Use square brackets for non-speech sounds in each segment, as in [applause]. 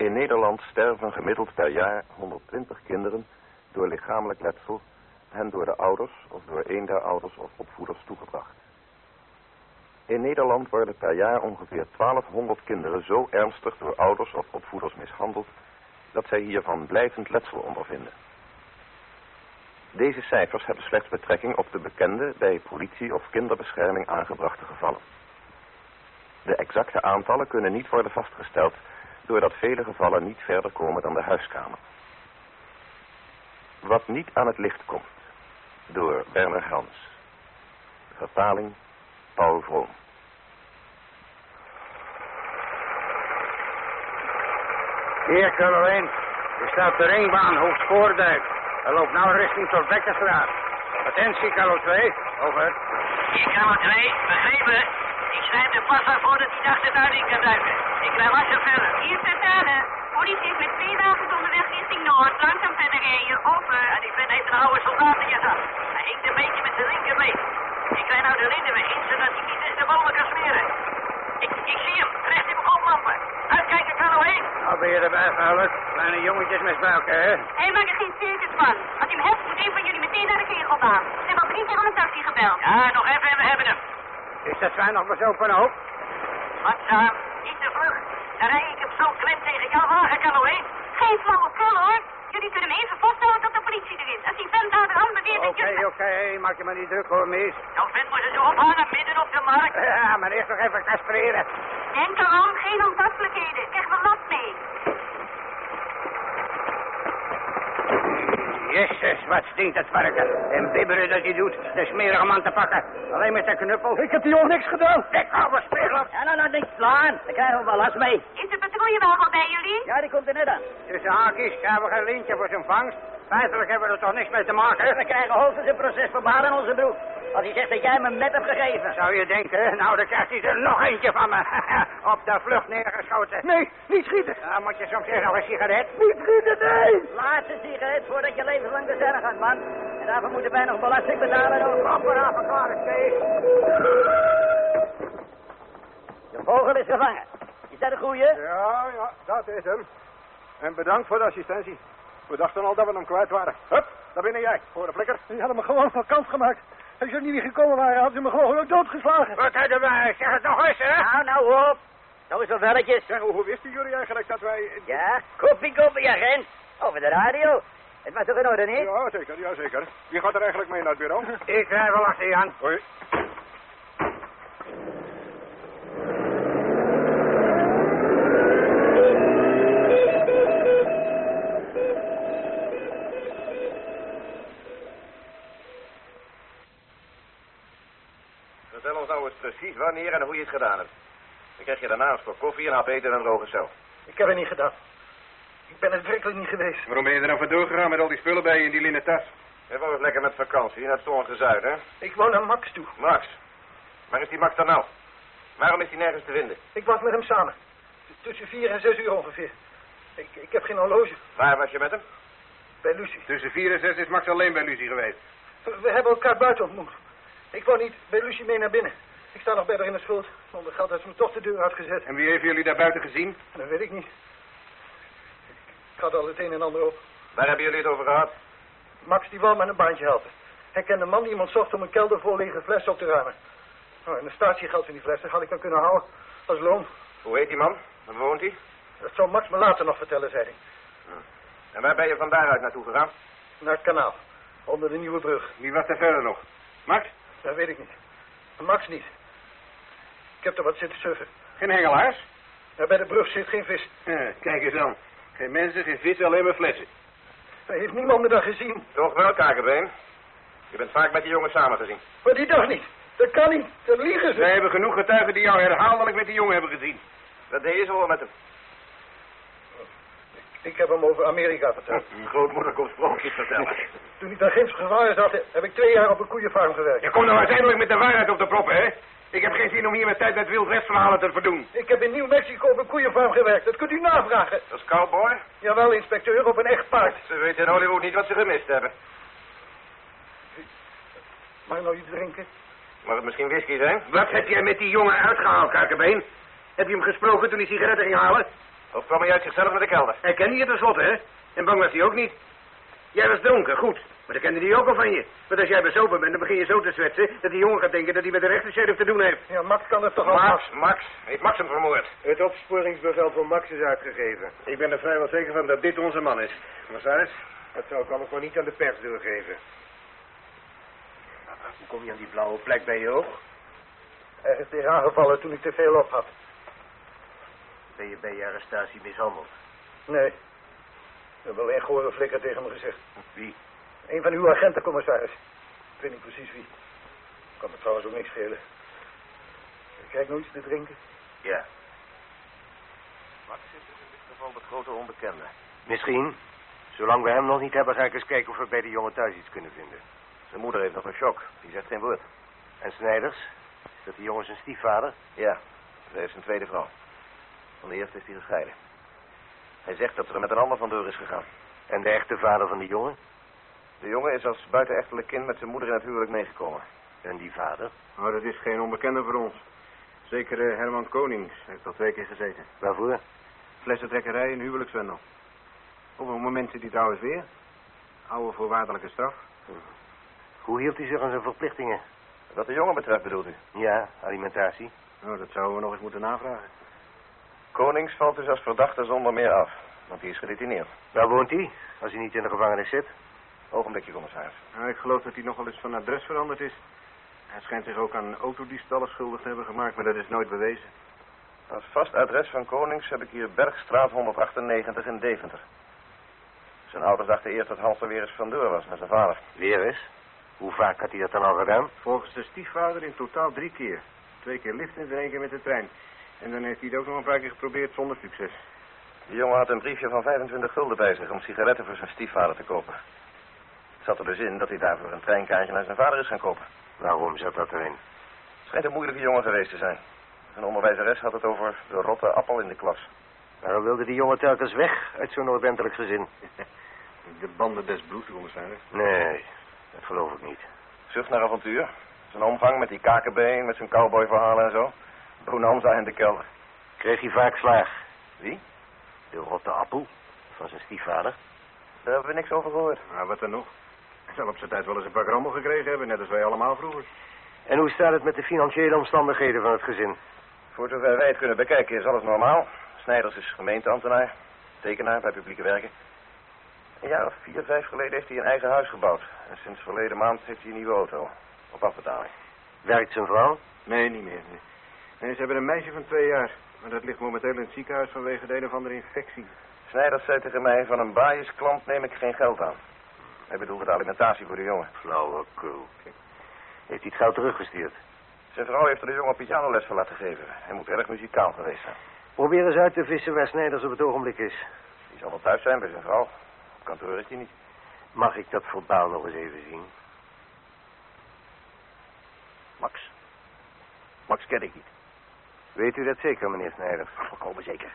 In Nederland sterven gemiddeld per jaar 120 kinderen door lichamelijk letsel hen door de ouders of door een der ouders of opvoeders toegebracht. In Nederland worden per jaar ongeveer 1200 kinderen zo ernstig door ouders of opvoeders mishandeld dat zij hiervan blijvend letsel ondervinden. Deze cijfers hebben slechts betrekking op de bekende bij politie of kinderbescherming aangebrachte gevallen. De exacte aantallen kunnen niet worden vastgesteld doordat vele gevallen niet verder komen dan de huiskamer. Wat niet aan het licht komt, door Werner Hans. Vertaling Paul Vroom. Hier, Caroline. Er staat de ringbaan, Hoofdspoorduik. Hij loopt nou richting tot Bekkerstraat. Attentie, Carlo 2. Over. Hier, Kamer 2. Begrepen. Ik schrijf de passer voor dat hij achter de uiting kan duiken. Ik blijf wachten verder. Hier Santana. Politie is met twee wagens onderweg richting Noord. Langzaam verder rijden. Over. En die vent heeft een oude soldatenjas aan. Hij hinkt een beetje met zijn linkerbeen. Ik krijg nou de lindenweg in, zodat hij niet eens de bomen kan smeren. Ik, ik zie hem, recht in mijn koplampen. Uitkijken, kan er heen. Nou ben je erbij gehouden. Kleine jongetjes misbruiken, hè? Hij maakt er geen circus van. Als u hem hebt, moet een van jullie meteen naar de kegelbaan. Ze hebben al drie keer om een taxi gebeld. Ja, nog even en we hebben hem. Is dat zijn nog bezopen ook? Langzaam, niet te vlug. Dan rij ik hem zo klem tegen jouw wagen, kan er heen. Geen flauwekul hoor. Jullie kunnen hem even vasthouden tot de politie er is. Als die vent aan de hand beweert dat Oké, oké. Maak je maar niet druk, hoor, mis. Jouw vent moet ze zo ophangen midden op de markt. Ja, maar eerst nog even castreren. Denk erom, geen ontastelijkheden. Krijg er last mee. Jezus, wat stinkt het varken. En bibberen dat hij doet, de smerige man te pakken. Alleen met zijn knuppel. Ik heb die jongen niks gedaan. Kijk, ouwe spiegel. Ja, nou, nou, niks slaan. Daar krijgen we wel last mee. Is de patrouillewagen bij jullie? Ja, die komt er net aan. Tussen haakjes gaan we geen lintje voor zijn vangst. Feitelijk hebben we er toch niks mee te maken. We krijgen hoogstens een proces voor baden in onze broek. Als hij zegt dat jij me met hebt gegeven. Zou je denken, nou dan krijgt hij er nog eentje van me. [laughs] Op de vlucht neergeschoten. Nee, niet schieten. Dan moet je soms eerst nog een sigaret. Niet schieten, nee. Laatste sigaret voordat je levenslang de cellen gaat, man. En daarvoor moeten wij nog belasting betalen. Kom maar af, klaar is Kees. De vogel is gevangen. Is dat een goeie? Ja, ja, dat is hem. En bedankt voor de assistentie. We dachten al dat we hem kwijt waren. Hup, daar ben jij, voor de flikker. Die hadden me gewoon van kant gemaakt. Als ze niet meer gekomen waren, hadden ze me gewoon ook doodgeslagen. Wat hebben wij? Zeg het nog eens, hè? Nou, nou op. Nog eens wat velletjes. Zeg, hoe wisten jullie eigenlijk dat wij... Ja, koppie, koppie, agent. Over de radio. Het was toch in orde, niet? Ja, zeker, ja, zeker. Wie gaat er eigenlijk mee naar het bureau? Ik rij wel achter je aan. Hoi. Vertel ons nou eens precies wanneer en hoe je het gedaan hebt. Dan krijg je daarna een stok koffie, een hap eten en een droge cel. Ik heb het niet gedaan. Ik ben het werkelijk niet geweest. Waarom ben je er dan vandoor gegaan met al die spullen bij je in die linnen tas? Je wou eens lekker met vakantie naar het zonnige zuiden, hè? Ik wou naar Max toe. Max, waar is die Max dan nou? Waarom is hij nergens te vinden? Ik was met hem samen. Tussen vier en zes uur ongeveer. Ik, ik heb geen horloge. Waar was je met hem? Bij Lucie. Tussen vier en zes is Max alleen bij Lucie geweest. We, we hebben elkaar buiten ontmoet. Ik wou niet bij Lucie mee naar binnen. Ik sta nog bij haar in de schuld. Zonder geld heeft ze me toch de deur uitgezet. En wie heeft jullie daar buiten gezien? Dat weet ik niet. Ik had al het een en ander op. Waar hebben jullie het over gehad? Max die wou me een baantje helpen. Hij kende een man die iemand zocht om een kelder vol lege flessen op te ruimen. Nou, en de statiegeld in die flessen had ik dan kunnen houden als loon. Hoe heet die man? Waar woont hij? Dat zou Max me later nog vertellen, zei hij. En waar ben je van daaruit naartoe gegaan? Naar het kanaal. Onder de nieuwe brug. Wie was er verder nog? Max? Dat weet ik niet. Max niet. Ik heb er wat zitten suffen. Geen hengelaars? Daar bij de brug zit geen vis. Ja, kijk eens aan. Geen mensen, geen vis, alleen maar flessen. Daar heeft niemand me dan gezien. Toch wel, kakerbeen. Je bent vaak met die jongen samengezien. Maar die dag niet. Dat kan niet. Dat liegen ze. Wij hebben genoeg getuigen die jou herhaaldelijk met die jongen hebben gezien. Wat deed je zo met hem? Ik heb hem over Amerika verteld. Een grootmoeder komt sprookjes vertellen. [laughs] Toen ik daar ginds gevangen zat, heb ik twee jaar op een koeienfarm gewerkt. Je komt nou uiteindelijk met de waarheid op de proppen, hè? Ik heb geen zin om hier mijn tijd met wild westverhalen te verdoen. Ik heb in Nieuw-Mexico op een koeienfarm gewerkt. Dat kunt u navragen. Dat is cowboy. Jawel, inspecteur, op een echt paard. Ze weten in Hollywood niet wat ze gemist hebben. Mag ik nou iets drinken? Mag het misschien whisky zijn? Wat heb jij met die jongen uitgehaald, Kakebeen? Heb je hem gesproken toen hij sigaretten ging halen? Of kwam hij uit zichzelf met de kelder? Hij kende je tenslotte, hè? En bang was hij ook niet. Jij was dronken, goed. Maar dat kende hij ook al van je. Want als jij bezopen bent, dan begin je zo te zwetsen... dat die jongen gaat denken dat hij met de rechtersheriff te doen heeft. Ja, Max kan het toch al... Max, Max. Heeft Max hem vermoord? Het opsporingsbevel voor Max is uitgegeven. Ik ben er vrijwel zeker van dat dit onze man is. Commissaris, dat zou ik alles maar niet aan de pers doorgeven. Hoe kom je aan die blauwe plek bij je oog? Ergens tegen aangevallen toen ik te veel op had. Ben je bij je arrestatie mishandeld? Nee. Ik heb alleen gore flikker tegen me gezegd. Wie? Een van uw agenten, commissaris. Ik weet niet precies wie. Kan me trouwens ook niks schelen. Krijg ik nog iets te drinken? Ja. Max is dus in dit geval de grote onbekende. Misschien. Zolang we hem nog niet hebben, ga ik eens kijken of we bij de jongen thuis iets kunnen vinden. Zijn moeder heeft nog een shock. Die zegt geen woord. En Snijders? Is dat die jongen zijn stiefvader? Ja, ze heeft zijn tweede vrouw. Van de eerste is hij gescheiden. Hij zegt dat ze er met een ander vandoor is gegaan. En de echte vader van die jongen? De jongen is als buitenechtelijk kind met zijn moeder in het huwelijk meegekomen. En die vader? Oh, dat is geen onbekende voor ons. Zeker eh, Herman Konings heeft al twee keer gezeten. Waarvoor? Flessentrekkerij en huwelijkswendel. Hoeveel moment zit hij trouwens weer? Oude voorwaardelijke straf. Hoe hield hij zich aan zijn verplichtingen? Wat de jongen betreft bedoelt u? Ja, alimentatie. Oh, dat zouden we nog eens moeten navragen. Konings valt dus als verdachte zonder meer af. Want hij is gedetineerd. Waar woont hij, als hij niet in de gevangenis zit? Ogenblikje, commissaris. Nou, ik geloof dat hij nogal eens van adres veranderd is. Hij schijnt zich ook aan autodiefstallen schuldig te hebben gemaakt, maar dat is nooit bewezen. Als vast adres van Konings heb ik hier Bergstraat 198 in Deventer. Zijn ouders dachten eerst dat Hans er weer eens vandoor was met zijn vader. Weer eens? Hoe vaak had hij dat dan al gedaan? Volgens de stiefvader in totaal drie keer. Twee keer liftend en één keer met de trein. En dan heeft hij het ook nog een paar keer geprobeerd zonder succes. De jongen had een briefje van 25 gulden bij zich om sigaretten voor zijn stiefvader te kopen. Het zat er dus in dat hij daarvoor een treinkaartje naar zijn vader is gaan kopen. Waarom zat dat erin? Het schijnt een moeilijke jongen geweest te zijn. Zijn onderwijzeres had het over de rotte appel in de klas. Waarom wilde die jongen telkens weg uit zo'n ordentelijk gezin? [laughs] De banden des bloeds, commissaris. Nee, dat geloof ik niet. Zucht naar avontuur. Zijn omgang met die kakenbeen, met zijn cowboyverhalen en zo. Bonanza in de kelder. Kreeg hij vaak slaag? Wie? De rotte appel van zijn stiefvader. Daar hebben we niks over gehoord. Nou, wat dan nog? Hij zal op zijn tijd wel eens een paar grammel gekregen hebben, net als wij allemaal vroeger. En hoe staat het met de financiële omstandigheden van het gezin? Voor zover wij het kunnen bekijken is alles normaal. Snijders is gemeenteambtenaar, tekenaar bij publieke werken. Een jaar of vier, vijf geleden heeft hij een eigen huis gebouwd. En sinds verleden maand heeft hij een nieuwe auto. Op afbetaling. Werkt zijn vrouw? Nee, niet meer. Nee. Nee, ze hebben een meisje van twee jaar. Maar dat ligt momenteel in het ziekenhuis vanwege de een of andere infectie. Snijders zei tegen mij, van een baaiesklant neem ik geen geld aan. Hij bedoelde de alimentatie voor de jongen. Flauwekul. Heeft hij het geld teruggestuurd? Zijn vrouw heeft er de jongen pianoles voor laten geven. Hij moet erg muzikaal geweest zijn. Probeer eens uit te vissen waar Snijders op het ogenblik is. Die zal wel thuis zijn bij zijn vrouw. Op kantoor is hij niet. Mag ik dat verbaal nog eens even zien? Max. Max ken ik niet. Weet u dat zeker, meneer Snijders? Volkomen zeker.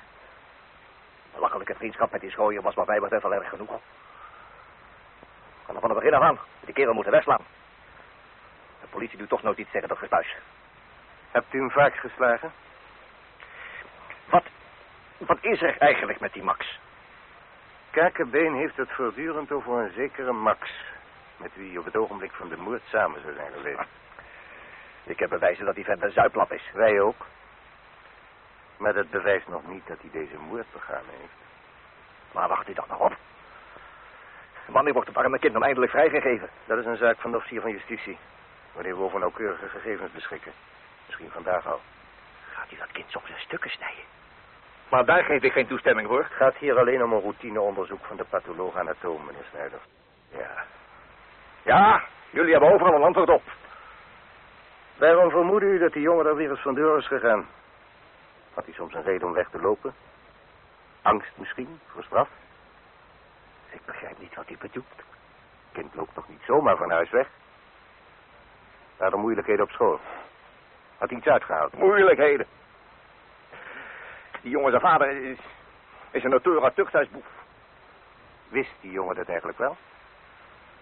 Belachelijke vriendschap met die schooier was maar bij wat even erg genoeg. Kan er van het begin af aan. Die kerel moeten wegslaan. De politie doet toch nooit iets tegen dat gespuis. Hebt u hem vaak geslagen? Wat, wat is er eigenlijk met die Max? Kakenbeen heeft het voortdurend over een zekere Max. Met wie op het ogenblik van de moord samen zou zijn geweest. Ik heb bewijzen dat die vent een zuiplap is. Wij ook. Maar dat bewijst nog niet dat hij deze moord begaan heeft. Maar wacht u dan nog op. Wanneer wordt het arme kind om eindelijk vrijgegeven? Dat is een zaak van de officier van justitie. Wanneer we over nauwkeurige gegevens beschikken. Misschien vandaag al. Gaat hij dat kind soms in stukken snijden? Maar daar geef ik geen toestemming voor. Het gaat hier alleen om een routineonderzoek van de patholoog-anatoom, meneer Snijder. Ja. Ja, jullie hebben overal een antwoord op. Waarom vermoeden u dat die jongen er weer eens vandoor is gegaan? Had hij soms een reden om weg te lopen? Angst misschien, voor straf? Ik begrijp niet wat hij bedoelt. Kind loopt nog niet zomaar van huis weg. Waren er moeilijkheden op school? Had hij iets uitgehaald? Moeilijkheden. Die jongen zijn vader is, is een notoire tuchthuisboef. Wist die jongen dat eigenlijk wel?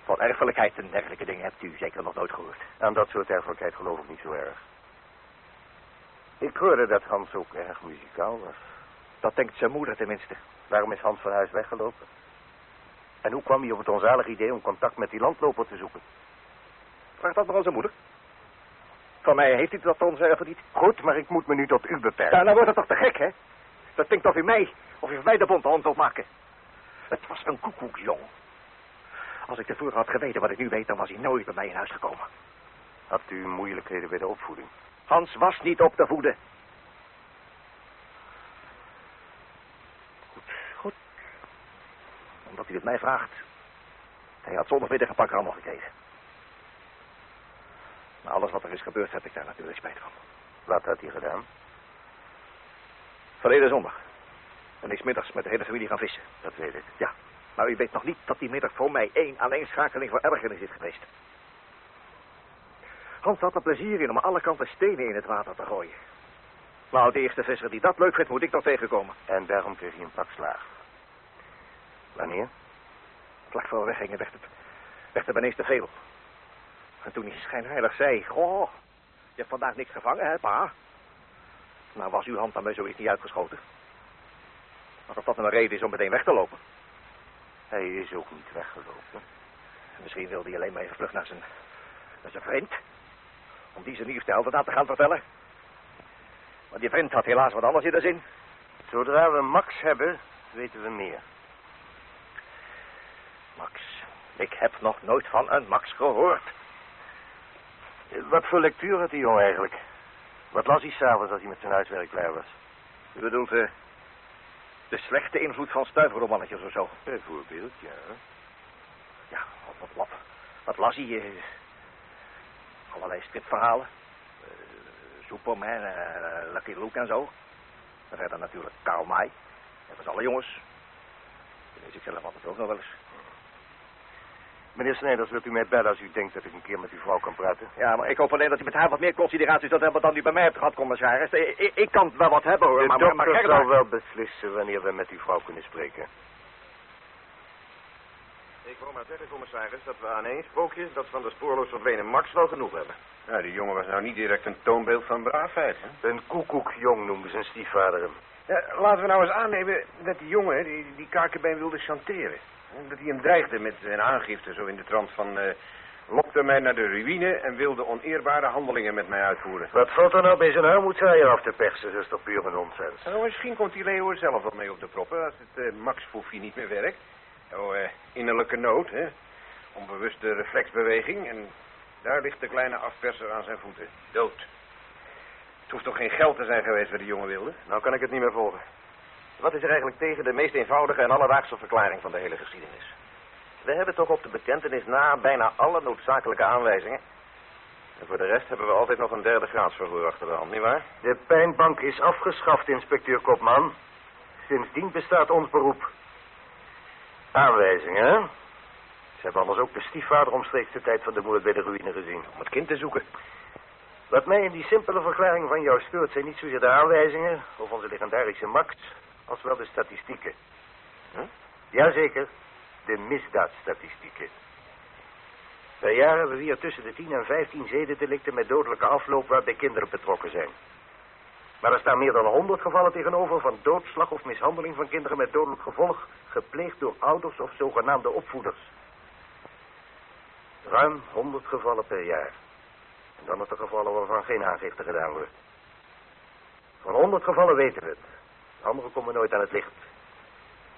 Van erfelijkheid en dergelijke dingen hebt u zeker nog nooit gehoord. Aan dat soort erfelijkheid geloof ik niet zo erg. Ik hoorde dat Hans ook erg muzikaal was. Dat denkt zijn moeder tenminste. Waarom is Hans van huis weggelopen? En hoe kwam hij op het onzalig idee om contact met die landloper te zoeken? Vraag dat maar aan zijn moeder. Van mij heeft hij dat te onzerven niet. Goed, maar ik moet me nu tot u beperken. Ja, nou wordt het toch te gek, hè? Dat denkt of u mij, of u van mij de bonte hond wilt maken. Het was een koekoeksjong. Als ik tevoren had geweten wat ik nu weet, dan was hij nooit bij mij in huis gekomen. Had u moeilijkheden bij de opvoeding? Hans was niet op te voeden. Goed, goed. Omdat hij het mij vraagt. Hij had zondagmiddag een pak rammel gekregen. Na alles wat er is gebeurd, heb ik daar natuurlijk spijt van. Wat had hij gedaan? Verleden zondag. En ik middags met de hele familie gaan vissen. Dat weet ik. Ja, maar u weet nog niet dat die middag voor mij één aaneenschakeling voor ergernis is geweest. Hans had er plezier in om alle kanten stenen in het water te gooien. Nou, de eerste visser die dat leuk vindt, moet ik nog tegenkomen. En daarom kreeg hij een pak slaag. Wanneer? Vlak voor we weggingen werd het, werd het ineens te veel. En toen hij schijnheilig zei, goh, je hebt vandaag niks gevangen, hè, pa? Nou was uw hand aan mij zoiets niet uitgeschoten. Maar of dat nou een reden is om meteen weg te lopen. Hij is ook niet weggelopen. Misschien wilde hij alleen maar even vlug naar zijn, naar zijn vriend. Om die zijn nieuwste na te gaan vertellen. Maar die vriend had helaas wat anders in de zin. Zodra we Max hebben, weten we meer. Max. Ik heb nog nooit van een Max gehoord. Wat voor lectuur had die jongen eigenlijk? Wat las hij s'avonds als hij met zijn huiswerk klaar was? U bedoelt eh, de slechte invloed van stuiverromannetjes of zo? Bijvoorbeeld, ja. Ja, wat, wat, wat las hij? eh, allerlei stripverhalen. Eh, Superman, eh, Lucky Luke en zo. Verder natuurlijk Karl May. Dat was alle jongens. Dat lees ik zelf altijd ook nog wel eens. Meneer Snijders, wilt u mij bellen als u denkt dat ik een keer met uw vrouw kan praten? Ja, maar ik hoop alleen dat u met haar wat meer consideraties zult hebben dan u bij mij hebt gehad, commissaris. Ik, ik, ik kan wel wat hebben, hoor. De maar, maar, maar dokter Gerda- zal wel beslissen wanneer we met uw vrouw kunnen spreken. Ik wou maar zeggen, commissaris, dat we aan één sprookje, dat van de spoorloos verdwenen Max, wel genoeg hebben. Ja, die jongen was nou niet direct een toonbeeld van braafheid, hè? Een koekoekjong noemde zijn stiefvader hem. Ja, laten we nou eens aannemen dat die jongen die, die kakenbeen wilde chanteren. En Dat hij hem dreigde met een aangifte, zo in de trant van... eh lokte mij naar de ruïne en wilde oneerbare handelingen met mij uitvoeren. Wat valt er nou bij zijn armoedzaaier af te persen? Toch puur nonsens? Nou, misschien komt die Leo er zelf wel mee op de proppen als het eh, Max-foefje niet meer werkt. Oh, eh, innerlijke nood, hè. Onbewuste reflexbeweging en daar ligt de kleine afperser aan zijn voeten. Dood. Het hoeft toch geen geld te zijn geweest wat die jongen wilde? Nou kan ik het niet meer volgen. Wat is er eigenlijk tegen de meest eenvoudige en alledaagse verklaring van de hele geschiedenis? We hebben toch op de bekentenis na bijna alle noodzakelijke aanwijzingen. En voor de rest hebben we altijd nog een derde graadsverhoor achter de hand, nietwaar? De pijnbank is afgeschaft, inspecteur Kopman. Sindsdien bestaat ons beroep. Aanwijzingen, hè? Ze hebben anders ook de stiefvader omstreeks de tijd van de moeder bij de ruïne gezien. Om het kind te zoeken. Wat mij in die simpele verklaring van jou steurt... zijn niet zozeer de aanwijzingen of onze legendarische Max... als wel de statistieken. Hm? Jazeker, de misdaadstatistieken. Per jaar hebben we hier tussen de 10 en 15 zedendelicten met dodelijke afloop waarbij kinderen betrokken zijn. Maar er staan meer dan 100 gevallen tegenover van doodslag of mishandeling van kinderen met dodelijk gevolg, gepleegd door ouders of zogenaamde opvoeders. Ruim 100 gevallen per jaar. En dan nog de gevallen waarvan geen aangifte gedaan wordt. Van 100 gevallen weten we het. De andere komen nooit aan het licht.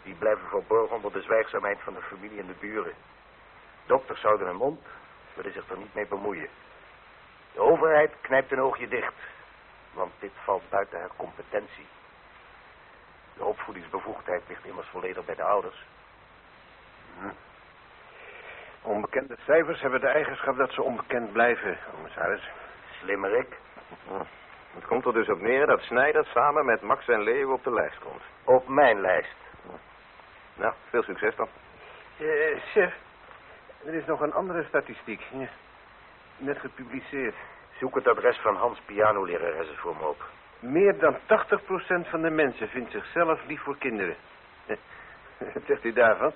Die blijven verborgen onder de zwijgzaamheid van de familie en de buren. Dokters houden hun mond, willen zich er niet mee bemoeien. De overheid knijpt een oogje dicht, want dit valt buiten haar competentie. De opvoedingsbevoegdheid ligt immers volledig bij de ouders. Onbekende cijfers hebben de eigenschap dat ze onbekend blijven, commissaris. Slimmerik. Het komt er dus op neer dat Snijder samen met Max en Leo op de lijst komt. Op mijn lijst. Nou, veel succes dan. Eh, chef, er is nog een andere statistiek. Ja. Net gepubliceerd. Zoek het adres van Hans pianolerares voor me op. Meer dan 80% van de mensen vindt zichzelf lief voor kinderen. [laughs] Wat zegt u daarvan?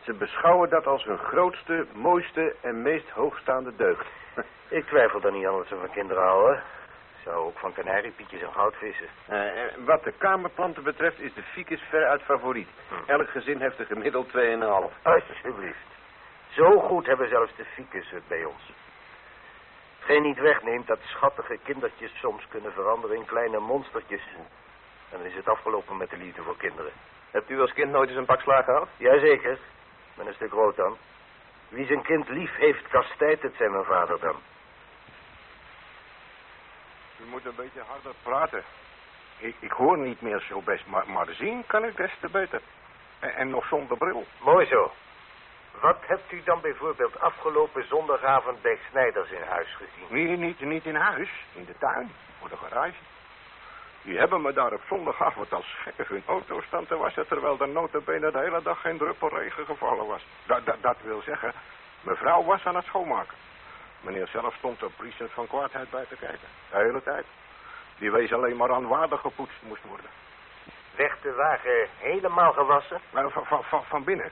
Ze beschouwen dat als hun grootste, mooiste en meest hoogstaande deugd. [laughs] Ik twijfel er niet aan dat ze van kinderen houden. zou ook van kanariepietjes en goudvissen. Eh, wat de kamerplanten betreft is de ficus veruit favoriet. Hm. Elk gezin heeft er gemiddeld 2,5. Alsjeblieft. Zo goed hebben zelfs de ficus het bij ons. Geen niet wegneemt dat schattige kindertjes soms kunnen veranderen in kleine monstertjes. En dan is het afgelopen met de liefde voor kinderen. Hebt u als kind nooit eens een pak slaag gehad? Jazeker, met een stuk rood dan. Wie zijn kind lief heeft, kastijdt het, zei mijn vader dan. U moet een beetje harder praten. Ik, ik hoor niet meer zo best, maar, maar zien kan ik des te beter. En, en nog zonder bril. Mooi zo. Wat hebt u dan bijvoorbeeld afgelopen zondagavond bij Snijders in huis gezien? Nee, niet, niet in huis, in de tuin, voor de garage. Die hebben me daar op zondagavond als gekke hun auto staan te wassen... terwijl er notabene de hele dag geen druppel regen gevallen was. Dat, dat, dat wil zeggen, mevrouw was aan het schoonmaken. Meneer zelf stond er priestend van kwaadheid bij te kijken. De hele tijd. Die wees alleen maar aan waardig gepoetst moest worden. Werd de wagen helemaal gewassen? Maar van, van, van, van binnen.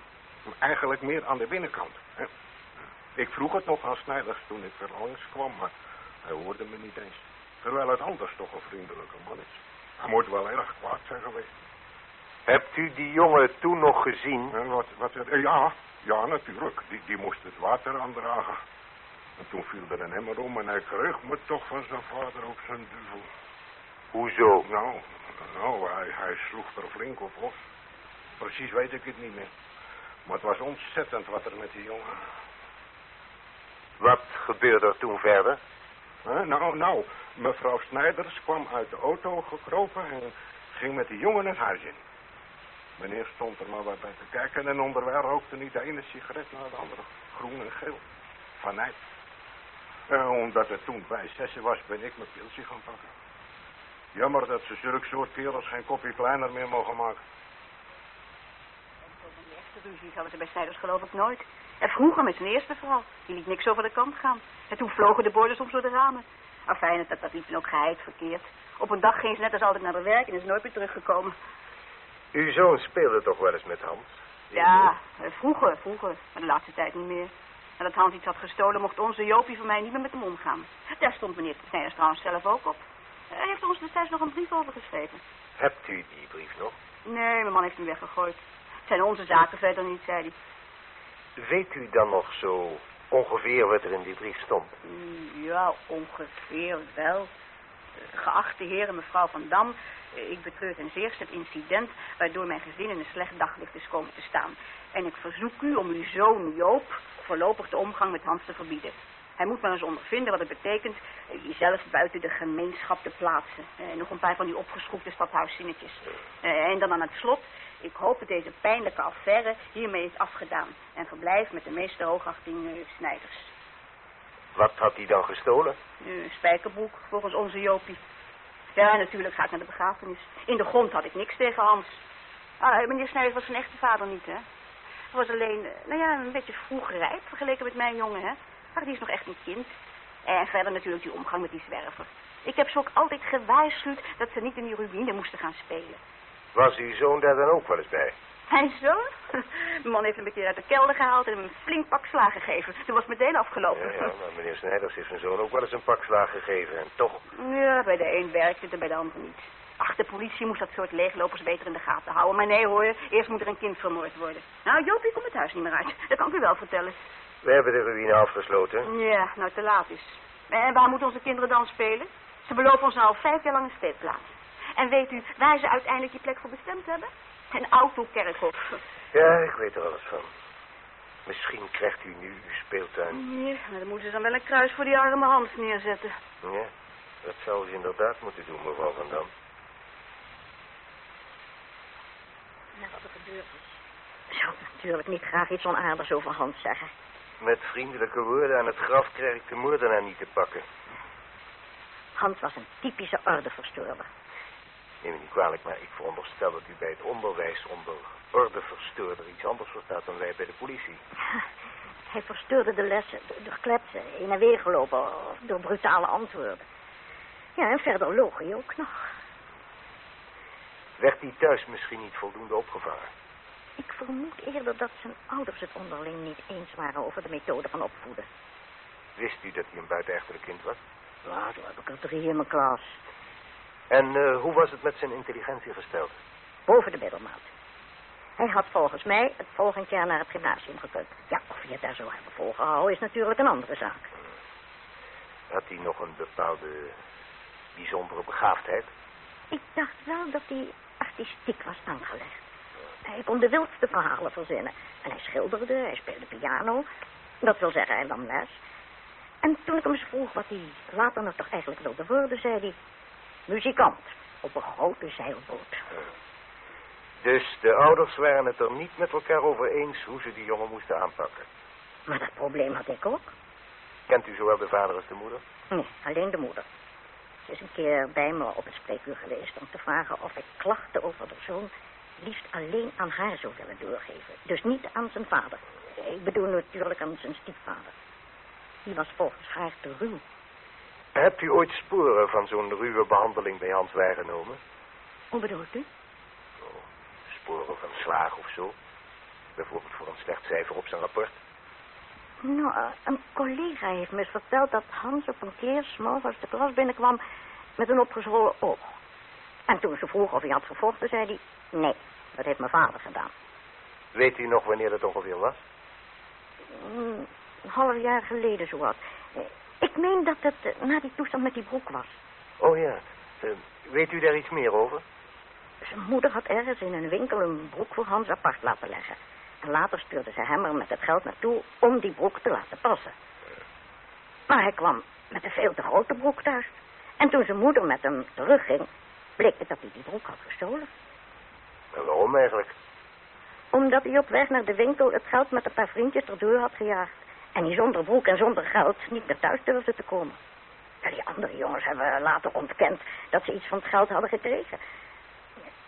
Eigenlijk meer aan de binnenkant. hè. Ik vroeg het nog aan Snijders toen ik er langs kwam, maar hij hoorde me niet eens. Terwijl het anders toch een vriendelijke man is. Hij moet wel erg kwaad zijn geweest. Hebt u die jongen toen nog gezien? En wat, wat, eh, ja, ja, natuurlijk. Die, die moest het water aandragen. En toen viel er een emmer om en hij kreeg me toch van zijn vader op zijn duvel. Hoezo? Nou, nou hij, hij sloeg er flink op los. Precies weet ik het niet meer. Maar het was ontzettend wat er met die jongen... Wat gebeurde er toen verder? Nou, nou, mevrouw Snijders kwam uit de auto gekropen en ging met die jongen het huis in. Meneer stond er maar wat bij te kijken en onderwijl rookte niet de ene sigaret naar de andere. Groen en geel. Van nijd. En omdat het toen bij zessen was, ben ik mijn pilsje gaan pakken. Jammer dat ze zulk soort kerels geen kopje kleiner meer mogen maken. Ruzies hadden ze bij Snijders geloof ik nooit. En vroeger met zijn eerste vrouw. Die liet niks over de kant gaan. En toen vlogen de borden soms door de ramen. Afijn, dat, dat liep dan ook geheid verkeerd. Op een dag ging ze net als altijd naar de werk en is nooit meer teruggekomen. Uw zoon speelde toch wel eens met Hans? Ja, eh, vroeger, vroeger. Maar de laatste tijd niet meer. Nadat Hans iets had gestolen, mocht onze Jopie van mij niet meer met hem omgaan. Daar stond meneer Snijders trouwens zelf ook op. Hij heeft ons destijds nog een brief over geschreven. Hebt u die brief nog? Nee, mijn man heeft hem weggegooid. Zijn onze zaken verder niet, zei hij. Weet u dan nog zo ongeveer wat er in die brief stond? Ja, ongeveer wel. Eh, Geachte heer en mevrouw Van Dam, eh, ik betreur ten zeerste het incident waardoor mijn gezin in een slecht daglicht is komen te staan. En ik verzoek u om uw zoon Joop voorlopig de omgang met Hans te verbieden. Hij moet maar eens ondervinden wat het betekent eh, jezelf buiten de gemeenschap te plaatsen. En nog een paar van die opgeschroefde stadhuiszinnetjes. Eh, En dan aan het slot, ik hoop dat deze pijnlijke affaire hiermee is afgedaan. En verblijf met de meeste hoogachting eh, Snijders. Wat had hij dan gestolen? Een spijkerbroek, volgens onze Jopie. Ja, natuurlijk ga ik naar de begrafenis. In de grond had ik niks tegen Hans. Ah, meneer Snijders was zijn echte vader niet, hè. Hij was alleen, eh, nou ja, een beetje vroeg rijp vergeleken met mijn jongen, hè. Maar die is nog echt een kind. En verder natuurlijk die omgang met die zwerver. Ik heb ze ook altijd gewaarschuwd dat ze niet in die ruïne moesten gaan spelen. Was uw zoon daar dan ook wel eens bij? Mijn zoon? Mijn man heeft hem een keer uit de kelder gehaald en hem een flink pak slaag gegeven. Toen was het meteen afgelopen. Ja, ja, maar meneer Snijders heeft zijn zoon ook wel eens een pak slaag gegeven. En toch, Ja, bij de een werkt het en bij de ander niet. Ach, de politie moest dat soort leeglopers beter in de gaten houden. Maar nee hoor, eerst moet er een kind vermoord worden. Nou, Jopie komt het huis niet meer uit. Dat kan ik u wel vertellen. we hebben de ruïne afgesloten. Ja, nou te laat is. En waar moeten onze kinderen dan spelen? Ze beloven ons nou al vijf jaar lang een speelplaats. En weet u waar ze uiteindelijk die plek voor bestemd hebben? Een autokerkhof. Ja, ik weet er alles van. Misschien krijgt u nu uw speeltuin. Ja, maar dan moeten ze dan wel een kruis voor die arme Hans neerzetten. Ja, dat zou ze inderdaad moeten doen, mevrouw Van Dam. Nou, wat er gebeurd is. Ik zou natuurlijk niet graag iets onaardigs over Hans zeggen. Met vriendelijke woorden aan het graf krijg ik de moordenaar niet te pakken. Hans was een typische ordeverstoorder. Neem me niet kwalijk, maar ik veronderstel dat u bij het onderwijs onder ordeverstoorder iets anders verstaat dan wij bij de politie. [laughs] Hij verstoorde de lessen door, door kletsen, heen en weer gelopen of door brutale antwoorden. Ja, en verder loog hij ook nog. Werd hij thuis misschien niet voldoende opgevangen? Ik vermoed eerder dat zijn ouders het onderling niet eens waren over de methode van opvoeden. Wist u dat hij een buitenechtelijk kind was? Ja, toen heb ik er drie in mijn klas. En eh, hoe was het met zijn intelligentie gesteld? Boven de middelmaat. Hij had volgens mij het volgend jaar naar het gymnasium gekund. Ja, of hij het daar zou hebben volgehouden is natuurlijk een andere zaak. Had hij nog een bepaalde bijzondere begaafdheid? Ik dacht wel dat hij artistiek was aangelegd. Hij kon de wildste verhalen verzinnen. En hij schilderde, hij speelde piano. Dat wil zeggen, hij nam les. En toen ik hem eens vroeg wat hij later nog toch eigenlijk wilde worden, zei hij... Muzikant, op een grote zeilboot. Dus de ouders waren het er niet met elkaar over eens hoe ze die jongen moesten aanpakken. Maar dat probleem had ik ook. Kent u zowel de vader als de moeder? Nee, alleen de moeder. Ze is een keer bij me op het spreekuur geweest om te vragen of ik klachten over de zoon liefst alleen aan haar zou willen doorgeven. Dus niet aan zijn vader. Ik bedoel natuurlijk aan zijn stiefvader. Die was volgens haar te ruw. Hebt u ooit sporen van zo'n ruwe behandeling bij Hans waargenomen? Hoe bedoelt u? Sporen van slagen of zo? Bijvoorbeeld voor een slecht cijfer op zijn rapport? Nou, eh, een collega heeft me verteld dat Hans op een keer s'morgens de klas binnenkwam met een opgezwollen oog. En toen ze vroeg of hij had gevochten, zei hij... Nee, dat heeft mijn vader gedaan. Weet u nog wanneer dat ongeveer was? Mm, Een half jaar geleden zowat. Ik meen dat het eh, na die toestand met die broek was. Oh ja. Eh, weet u daar iets meer over? Zijn moeder had ergens in een winkel een broek voor Hans apart laten leggen. En later stuurde ze hem er met het geld naartoe om die broek te laten passen. Maar hij kwam met een veel te grote broek thuis. En toen zijn moeder met hem terugging, bleek het dat hij die broek had gestolen. En waarom eigenlijk? Omdat hij op weg naar de winkel het geld met een paar vriendjes erdoor had gejaagd. En die zonder broek en zonder geld niet meer thuis durfde te komen. Die andere jongens hebben later ontkend dat ze iets van het geld hadden gekregen.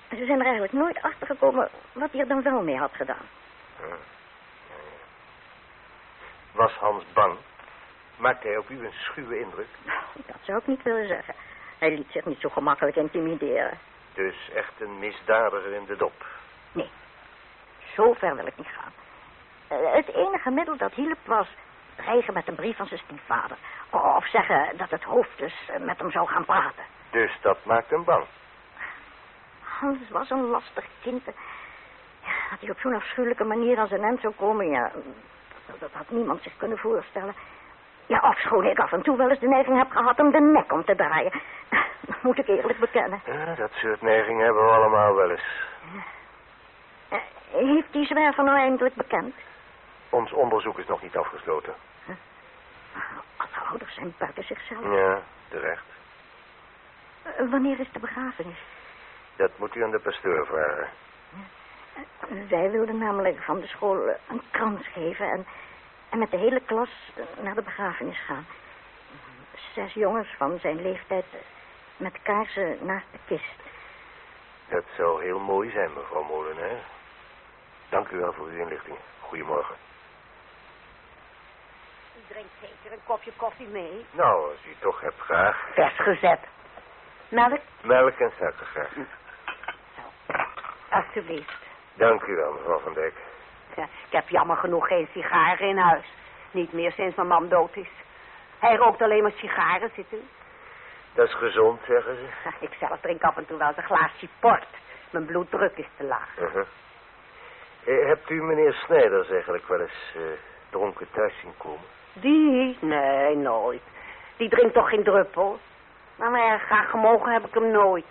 Ze zijn er eigenlijk nooit achter gekomen wat hij er dan wel mee had gedaan. Was Hans bang? Maakte hij op u een schuwe indruk? Nou, dat zou ik niet willen zeggen. Hij liet zich niet zo gemakkelijk intimideren. Dus echt een misdadiger in de dop. Nee, zo ver wil ik niet gaan. Eh, het enige middel dat hielp was dreigen met een brief van zijn stiefvader. Of zeggen dat het hoofd dus eh, met hem zou gaan praten. Dus dat maakt hem bang. Hans was een lastig kind. Dat hij op zo'n afschuwelijke manier aan zijn eind zou komen, ja, dat, dat had niemand zich kunnen voorstellen. Ja, ofschoon ik af en toe wel eens de neiging heb gehad om de nek om te draaien. Dat moet ik eerlijk bekennen. Ja, dat soort neigingen hebben we allemaal wel eens. Eh, heeft die zwerver nou eindelijk bekend? Ons onderzoek is nog niet afgesloten. Alle ouders zijn buiten zichzelf. Ja, terecht. Eh, wanneer is de begrafenis? Dat moet u aan de pastoor vragen. Eh, Wij wilden namelijk van de school een krans geven en, en met de hele klas naar de begrafenis gaan. Zes jongens van zijn leeftijd met kaarsen naast de kist. Dat zou heel mooi zijn, mevrouw Molenaar. Dank u wel voor uw inlichting. Goedemorgen. U drinkt zeker een kopje koffie mee. Nou, als u het toch hebt, graag. Vers gezet. Melk? Melk en suiker graag. Alsjeblieft. Dank u wel, mevrouw Van Dijk. Ja, ik heb jammer genoeg geen sigaren in huis. Niet meer sinds mijn man dood is. Hij rookt alleen maar sigaren, ziet u. Dat is gezond, zeggen ze. [laughs] Ik zelf drink af en toe wel eens een glaasje port. Mijn bloeddruk is te laag. Uh-huh. Eh, hebt u meneer Snijders eigenlijk wel eens eh, dronken thuis zien komen? Die? Nee, nooit. Die drinkt toch geen druppel? Maar, maar graag gemogen heb ik hem nooit.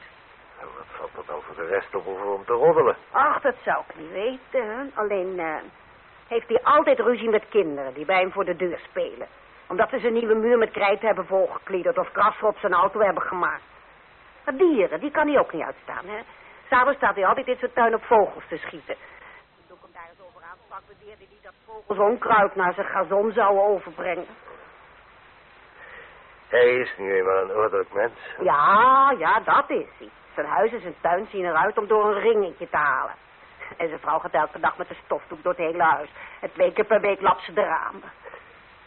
Nou, wat valt er dan voor de rest op over om te roddelen? Ach, dat zou ik niet weten. Alleen eh, heeft hij altijd ruzie met kinderen die bij hem voor de deur spelen. Omdat ze zijn nieuwe muur met krijt hebben volgekliederd of krassen op zijn auto hebben gemaakt. Maar dieren, die kan hij ook niet uitstaan, hè. S'avonds staat hij altijd in zijn tuin op vogels te schieten. Toen ik hem daar eens over aansprak, beweerde hij dat vogels onkruid naar zijn gazon zouden overbrengen. Hij is nu eenmaal een ordelijk mens. Ja, ja, dat is hij. Zijn huis en zijn tuin zien eruit om door een ringetje te halen. En zijn vrouw gaat elke dag met de stofdoek door het hele huis. En twee keer per week lapt ze de ramen.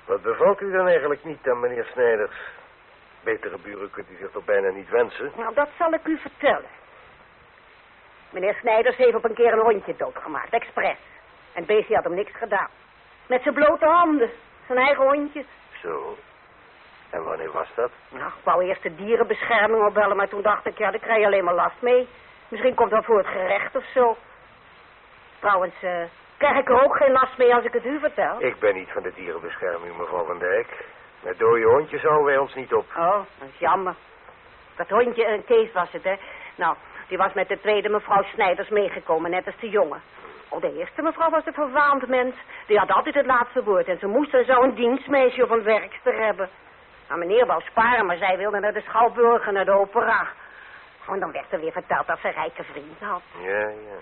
Wat bevalt u dan eigenlijk niet aan meneer Snijders? Betere buren kunt u zich toch bijna niet wensen? Nou, dat zal ik u vertellen. Meneer Snijders heeft op een keer een hondje doodgemaakt, expres. En het beestje had hem niks gedaan. Met zijn blote handen, zijn eigen hondje. Zo. En wanneer was dat? Nou, ik wou eerst de dierenbescherming opbellen, maar toen dacht ik, ja, daar krijg je alleen maar last mee. Misschien komt dat voor het gerecht of zo. Trouwens, eh, krijg ik er ook geen last mee als ik het u vertel? Ik ben niet van de dierenbescherming, mevrouw Van Dijk. Met dode hondjes houden wij ons niet op. Oh, dat is jammer. Dat hondje, een Kees was het, hè? Nou, die was met de tweede mevrouw Snijders meegekomen, net als de jongen. Oh, de eerste mevrouw was een verwaand mens. Die had altijd het laatste woord en ze moest en zou een dienstmeisje of een werkster hebben. Nou, meneer wou sparen, maar zij wilde naar de Schouwburg en naar de opera. Oh, en dan werd er weer verteld dat ze rijke vrienden had. Ja, ja.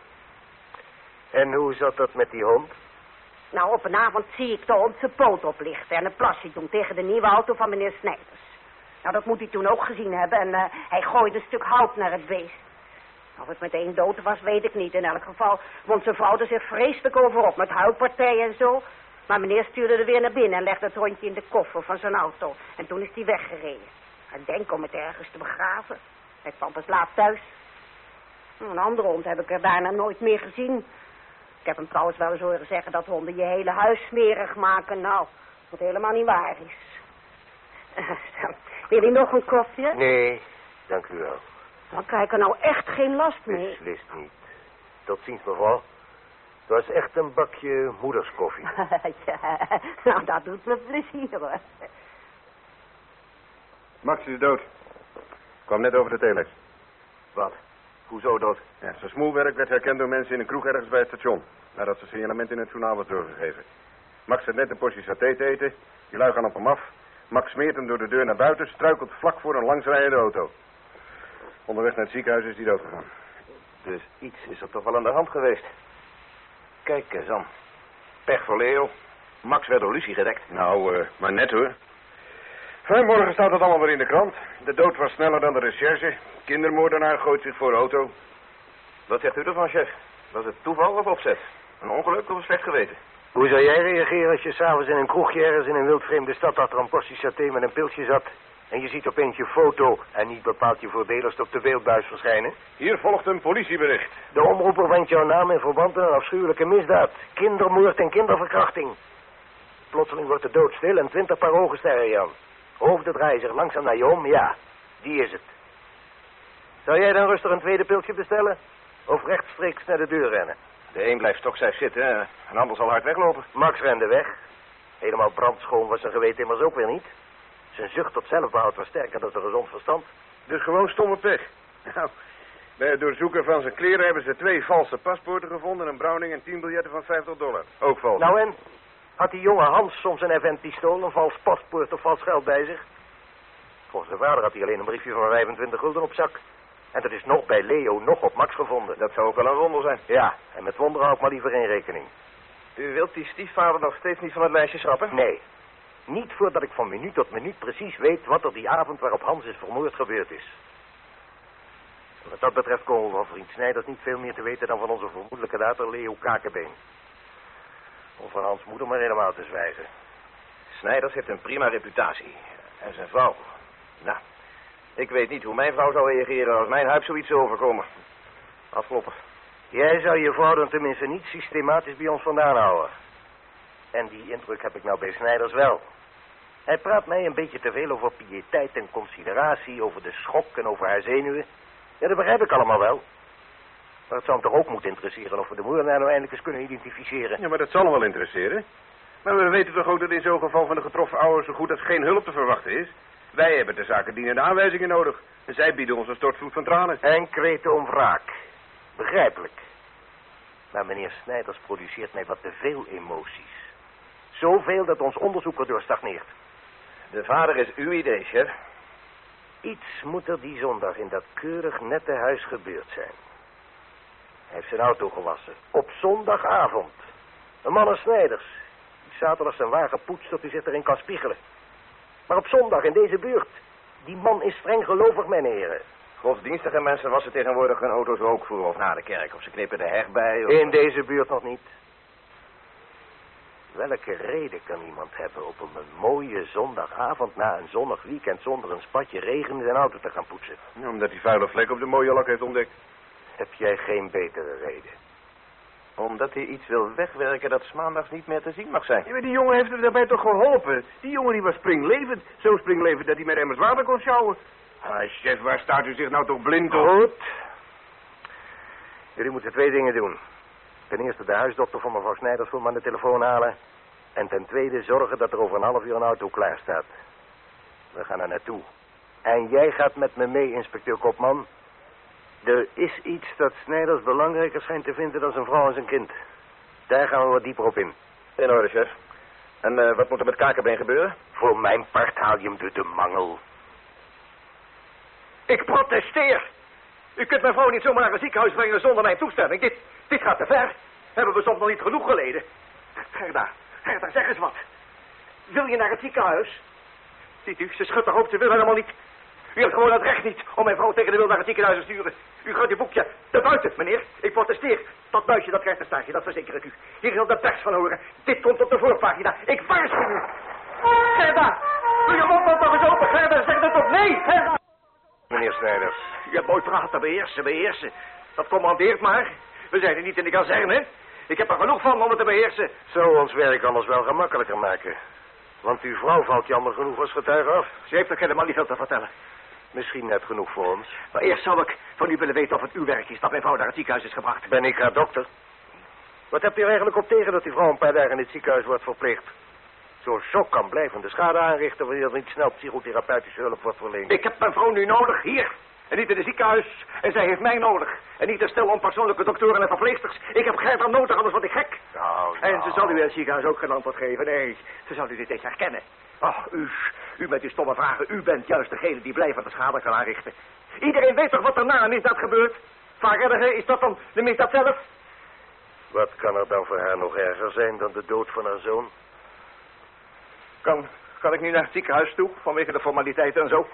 En hoe zat dat met die hond? Nou, op een avond zie ik de hond zijn poot oplichten en een plasje doen tegen de nieuwe auto van meneer Snijders. Nou, dat moet hij toen ook gezien hebben en eh, hij gooide een stuk hout naar het beest. Of het meteen dood was, weet ik niet. In elk geval wond zijn vrouw er zich vreselijk over op met huilpartijen en zo. Maar meneer stuurde er weer naar binnen en legde het hondje in de koffer van zijn auto. En toen is hij weggereden. Ik denk om het ergens te begraven. Hij kwam pas laat thuis. Een andere hond heb ik er daarna nooit meer gezien. Ik heb hem trouwens wel eens horen zeggen dat honden je hele huis smerig maken. Nou, wat helemaal niet waar is. [laughs] Wil je nog een kofje? Nee, dank u wel. Dan krijg ik er nou echt geen last mee. Beslist niet. Tot ziens, mevrouw. Het was echt een bakje moederskoffie. [laughs] ja, nou, dat doet me plezier, hoor. Max is dood. Kwam net over de telex. Wat? Hoezo dood? Ja, zijn smoelwerk werd herkend door mensen in een kroeg ergens bij het station. Nadat zijn signalement in het journaal was doorgegeven. Max zet net een portie saté te eten. Die lui gaan op hem af. Max smeert hem door de deur naar buiten. Struikelt vlak voor een langsrijdende auto. Onderweg naar het ziekenhuis is hij doodgegaan. Dus iets is er toch wel aan de hand geweest. Kijk eens aan. Pech voor Leo. Max werd door Lucie gedekt. Nou, eh, maar net hoor. Vanmorgen staat het allemaal weer in de krant. De dood was sneller dan de recherche. Kindermoordenaar gooit zich voor de auto. Wat zegt u ervan, chef? Was het toeval of opzet? Een ongeluk of een slecht geweten? Hoe zou jij reageren als je s'avonds in een kroegje ergens in een wildvreemde stad achter een portie saté met een pilsje zat... en je ziet opeens je foto en niet bepaald je voordeligst op de beeldbuis verschijnen? Hier volgt een politiebericht. De omroeper vangt jouw naam in verband met een afschuwelijke misdaad. Kindermoord en kinderverkrachting. Plotseling wordt de dood stil en twintig paar ogen staren je aan. Hoofden draaien zich langzaam naar je om, ja, die is het. Zou jij dan rustig een tweede pilsje bestellen? Of rechtstreeks naar de deur rennen? De een blijft stokstijf zitten en een ander zal hard weglopen. Max rende weg. Helemaal brandschoon was zijn geweten immers ook weer niet. Zijn zucht tot zelfbehoud was sterker dan zijn gezond verstand. Dus gewoon stomme pech. Nou, bij het doorzoeken van zijn kleren hebben ze twee valse paspoorten gevonden... een Browning en tien biljetten van 50 dollar. Ook vals. Nou en? Had die jonge Hans soms een eventpistool, een vals paspoort of vals geld bij zich? Volgens zijn vader had hij alleen een briefje van 25 gulden op zak. En dat is nog bij Leo, nog op Max gevonden. Dat zou ook wel een wonder zijn. Ja, en met wonder hou ik maar liever geen rekening. U wilt die stiefvader nog steeds niet van het lijstje schrappen? Nee. Niet voordat ik van minuut tot minuut precies weet wat er die avond waarop Hans is vermoord gebeurd is. Wat dat betreft komen we van vriend Snijders niet veel meer te weten dan van onze vermoedelijke dater Leo Kakenbeen. Of van Hans moeder maar helemaal te zwijgen. Snijders heeft een prima reputatie. En zijn vrouw. Nou, ik weet niet hoe mijn vrouw zou reageren als mijn huid zoiets zou overkomen. Afkloppen. Jij zou je vrouw dan tenminste niet systematisch bij ons vandaan houden. En die indruk heb ik nou bij Snijders wel. Hij praat mij een beetje te veel over piëteit en consideratie, over de schok en over haar zenuwen. Ja, dat begrijp ik allemaal wel. Maar het zou hem toch ook moeten interesseren of we de moordenaar nou eindelijk eens kunnen identificeren. Ja, maar dat zal hem wel interesseren. Maar we weten toch ook dat in zo'n geval van de getroffen ouders zo goed als geen hulp te verwachten is? Wij hebben de zaken dienende aanwijzingen nodig. En zij bieden ons een stortvloed van tranen. En kreten om wraak. Begrijpelijk. Maar meneer Snijders produceert mij wat te veel emoties. Zoveel dat ons onderzoek erdoor stagneert. De vader is uw idee, chef. Iets moet er die zondag in dat keurig nette huis gebeurd zijn. Hij heeft zijn auto gewassen. Op zondagavond. Een man als Snijders. Die zaterdag zijn wagen poetst tot hij zich erin kan spiegelen. Maar op zondag in deze buurt. Die man is streng gelovig, mijn heren. Godsdienstige mensen wassen tegenwoordig hun auto's voor of na de kerk. Of ze knippen de heg bij. Of... In deze buurt nog niet. Welke reden kan iemand hebben op een mooie zondagavond na een zonnig weekend zonder een spatje regen zijn auto te gaan poetsen? Ja, omdat die vuile vlek op de mooie lak heeft ontdekt. Heb jij geen betere reden? Omdat hij iets wil wegwerken dat 's maandags niet meer te zien mag zijn. Ja, maar die jongen heeft er daarbij toch geholpen. Die jongen die was springlevend. Zo springlevend dat hij met emmers water kon sjouwen. Ah, chef, waar staat u zich nou toch blind op? Goed. Jullie moeten twee dingen doen. Ten eerste de huisdokter van mevrouw Snijders voor me aan de telefoon halen. En ten tweede zorgen dat er over een half uur een auto klaar staat. We gaan er naartoe. En jij gaat met me mee, inspecteur Kopman. Er is iets dat Snijders belangrijker schijnt te vinden dan zijn vrouw en zijn kind. Daar gaan we wat dieper op in. In orde, chef. En eh, wat moet er met Kakenbeen gebeuren? Voor mijn part haal je hem door de mangel. Ik protesteer. U kunt mijn vrouw niet zomaar naar een ziekenhuis brengen zonder mijn toestemming. Dit, dit gaat te ver. Hebben we soms nog niet genoeg geleden? Gerda, Gerda, zeg eens wat. Wil je naar het ziekenhuis? Ziet u, ze schudt haar hoofd, ze wil helemaal niet. U hebt gewoon het recht niet om mijn vrouw tegen de wil naar het ziekenhuis te sturen. U gaat uw boekje te buiten, meneer. Ik protesteer. Dat buisje, dat krijgt een staartje, dat verzeker ik u. Hier zal de pers van horen. Dit komt op de voorpagina. Ik waarschuw u. Gerda, doe je mond nog eens open. Gerda, zeg dat toch nee. Gerda. Meneer Snijders. Je hebt mooi praten, beheersen, beheersen. Dat commandeert maar. We zijn er niet in de kazerne. Ik heb er genoeg van om het te beheersen. Zou ons werk anders wel gemakkelijker maken. Want uw vrouw valt jammer genoeg als getuige af. Ze heeft ook helemaal niet veel te vertellen. Misschien net genoeg voor ons. Maar eerst zou ik van u willen weten of het uw werk is dat mijn vrouw naar het ziekenhuis is gebracht. Ben ik haar dokter? Wat hebt u er eigenlijk op tegen dat uw vrouw een paar dagen in het ziekenhuis wordt verpleegd? Zo'n shock kan blijvende schade aanrichten wanneer er niet snel psychotherapeutische hulp wordt verleend. Ik heb mijn vrouw nu nodig, hier. En niet in het ziekenhuis. En zij heeft mij nodig. En niet een stel onpersoonlijke doktoren en verpleegsters. Ik heb Gerda nodig, anders word ik gek. Nou, En ze zal u in het ziekenhuis ook geen antwoord geven. Nee, ze zal u dit eens herkennen. Ach, u, u met uw stomme vragen. U bent juist degene die blijvende schade kan aanrichten. Iedereen weet toch wat er na een misdaad gebeurt? Vaak erger is dat dan de misdaad zelf? Wat kan er dan voor haar nog erger zijn dan de dood van haar zoon? Kan, kan ik nu naar het ziekenhuis toe, vanwege de formaliteiten en zo?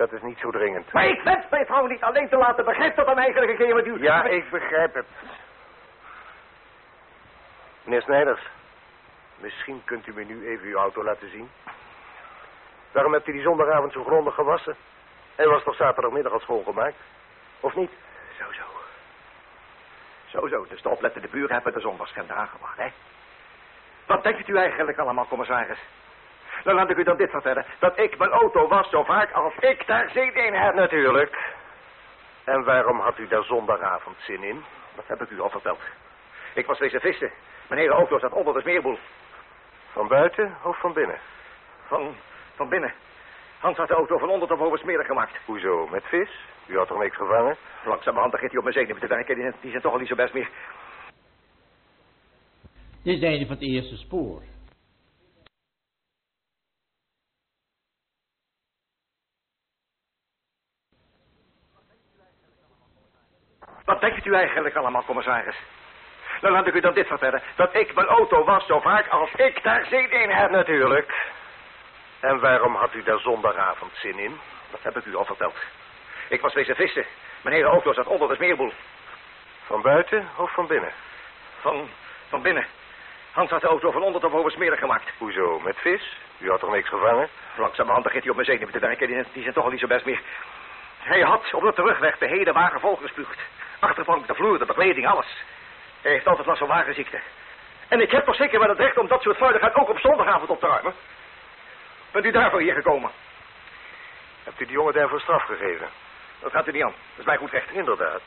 Dat is niet zo dringend. Maar ik wens mijn vrouw niet alleen te laten begrijpen dat aan eigenlijk gegeven wat u... Ja, ik begrijp het. Meneer Snijders, misschien kunt u me nu even uw auto laten zien. Waarom hebt u die zondagavond zo grondig gewassen? Hij was toch zaterdagmiddag al schoongemaakt? Of niet? Zo, zo. Zo, zo. Dus de oplettende buren hebben de zondagsschende aangemaakt, hè? Wat denkt u eigenlijk allemaal, commissaris? Dan laat ik u dan dit vertellen. Dat ik mijn auto was zo vaak als ik daar zin in heb. Natuurlijk. En waarom had u daar zondagavond zin in? Dat heb ik u al verteld. Ik was wezen vissen. Mijn hele auto zat onder de smeerboel. Van buiten of van binnen? Van, van binnen. Hans had de auto van onder tot boven smerig gemaakt. Hoezo, met vis? U had toch niks gevangen? Langzamerhand begint hij op mijn zenuwen te werken. Die, die zijn toch al niet zo best meer. Dit is het einde van het eerste spoor. Wat denkt u eigenlijk allemaal, commissaris? Dan laat ik u dan dit vertellen. Dat ik mijn auto was zo vaak als ik daar zin in heb. Natuurlijk. En waarom had u daar zondagavond zin in? Dat heb ik u al verteld. Ik was wezen vissen. Mijn hele auto zat onder de smeerboel. Van buiten of van binnen? Van, van binnen. Hans had de auto van onder tot boven smerig gemaakt. Hoezo, met vis? U had toch niks gevangen? Langzamerhand begint hij op mijn zenuwen te werken. Die, die zijn toch al niet zo best meer. Hij had op de terugweg de hele wagen volgespuugd. Achterplank, de vloer, de bekleding, alles. Hij heeft altijd last van wagenziekte. En ik heb toch zeker wel het recht om dat soort vuiligheid ook op zondagavond op te ruimen? Bent u daarvoor hier gekomen? Hebt u die jongen daarvoor straf gegeven? Dat gaat u niet aan. Dat is mij goed recht. Inderdaad.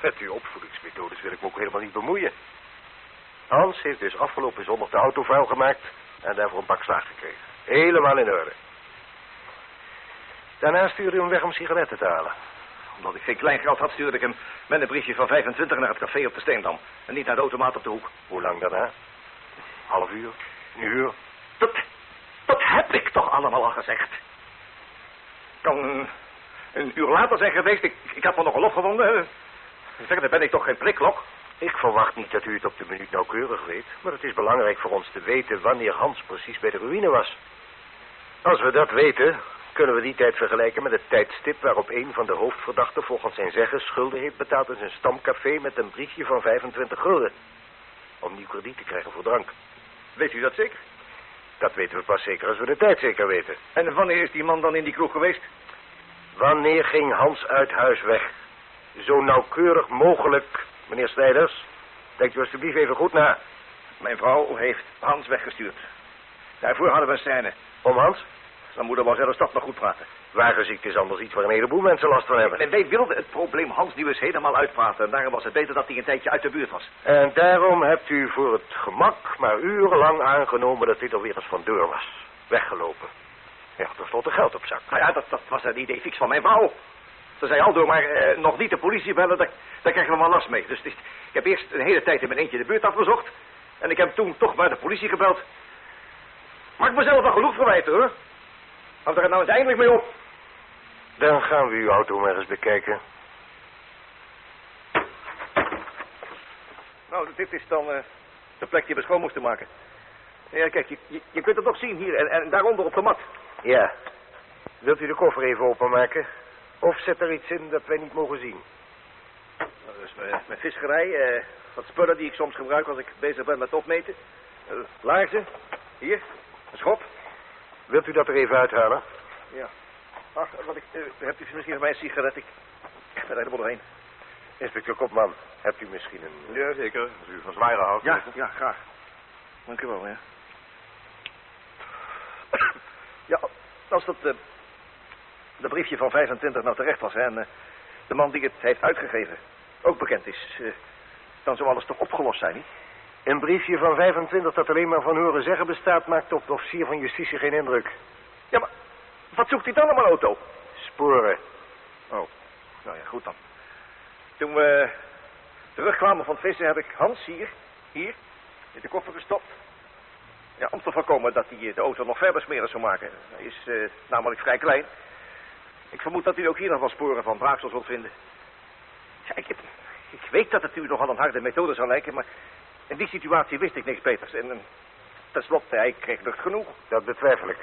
Met uw opvoedingsmethodes wil ik me ook helemaal niet bemoeien. Hans heeft dus afgelopen zondag de auto vuil gemaakt en daarvoor een pak slaag gekregen. Helemaal in orde. Daarna stuurde u hem weg om sigaretten te halen. Omdat ik geen kleingeld had, stuurde ik hem met een briefje van 25 naar het café op de Steendam. En niet naar de automaat op de hoek. Hoe lang daarna? Half uur? Een uur? Dat, dat heb ik toch allemaal al gezegd. Kan een uur later zijn geweest, ik, ik heb me nogal opgewonden. Zeg, dan ben ik toch geen prikklok? Ik verwacht niet dat u het op de minuut nauwkeurig weet, maar het is belangrijk voor ons te weten wanneer Hans precies bij de ruïne was. Als we dat weten, kunnen we die tijd vergelijken met het tijdstip waarop een van de hoofdverdachten volgens zijn zeggen schulden heeft betaald in zijn stamcafé met een briefje van 25 gulden. Om nieuw krediet te krijgen voor drank. Weet u dat zeker? Dat weten we pas zeker als we de tijd zeker weten. En wanneer is die man dan in die kroeg geweest? Wanneer ging Hans uit huis weg? Zo nauwkeurig mogelijk, meneer Snijders. Denk u alstublieft even goed na. Mijn vrouw heeft Hans weggestuurd. Daarvoor hadden we een scène. Om Hans? Zijn moeder wou zelfs dat nog goed praten. Wagenziekte is anders iets waar een heleboel mensen last van hebben. En wij wilden het probleem Hans nu eens helemaal uitpraten. En daarom was het beter dat hij een tijdje uit de buurt was. En daarom hebt u voor het gemak maar urenlang aangenomen dat dit alweer eens van deur was. Weggelopen. Ja, tenslotte geld op zak. Nou ja, dat, dat was een idee fix van mijn vrouw. Ze zei al door maar eh, nog niet de politie bellen, daar, daar krijgen we maar last mee. Dus ik heb eerst een hele tijd in mijn eentje de buurt afgezocht. En ik heb toen toch maar de politie gebeld. Maak mezelf wel genoeg verwijten, hoor. Houd er nou eens eindelijk mee op. Dan gaan we uw auto maar eens bekijken. Nou, dit is dan eh, de plek die we schoon moesten maken. Ja, kijk, je, je, je kunt het nog zien hier en, en daaronder op de mat. Ja. Wilt u de koffer even openmaken? Of zit er iets in dat wij niet mogen zien? Dat is mijn, mijn visserij, eh, wat spullen die ik soms gebruik als ik bezig ben met opmeten. Eh, laarzen, hier, een schop. Wilt u dat er even uithalen? Ja. Ach, wat ik, eh, hebt u misschien van mij een sigaret? Ik ben er helemaal doorheen. Inspecteur Kopman, hebt u misschien een... Ja, zeker. Als u van zware houdt. Ja, ja, graag. Dank u wel, ja. [coughs] ja, als dat eh de briefje van 25 nou terecht was, hè, en eh, de man die het heeft uitgegeven ook bekend is, eh, dan zou alles toch opgelost zijn, niet? Een briefje van 25 dat alleen maar van horen zeggen bestaat... maakt op de officier van justitie geen indruk. Ja, maar wat zoekt hij dan op mijn auto? Sporen. Oh, nou ja, goed dan. Toen we terugkwamen van het vissen heb ik Hans hier, hier, in de koffer gestopt. Ja, om te voorkomen dat hij de auto nog verder smerig zou maken. Hij is eh, namelijk vrij klein. Ik vermoed dat u ook hier nog wel sporen van braaksel zult vinden. Ja, ik, ik weet dat het u nogal een harde methode zal lijken, maar in die situatie wist ik niks beters. En, en tenslotte, hij kreeg lucht genoeg. Dat betwijfel ik.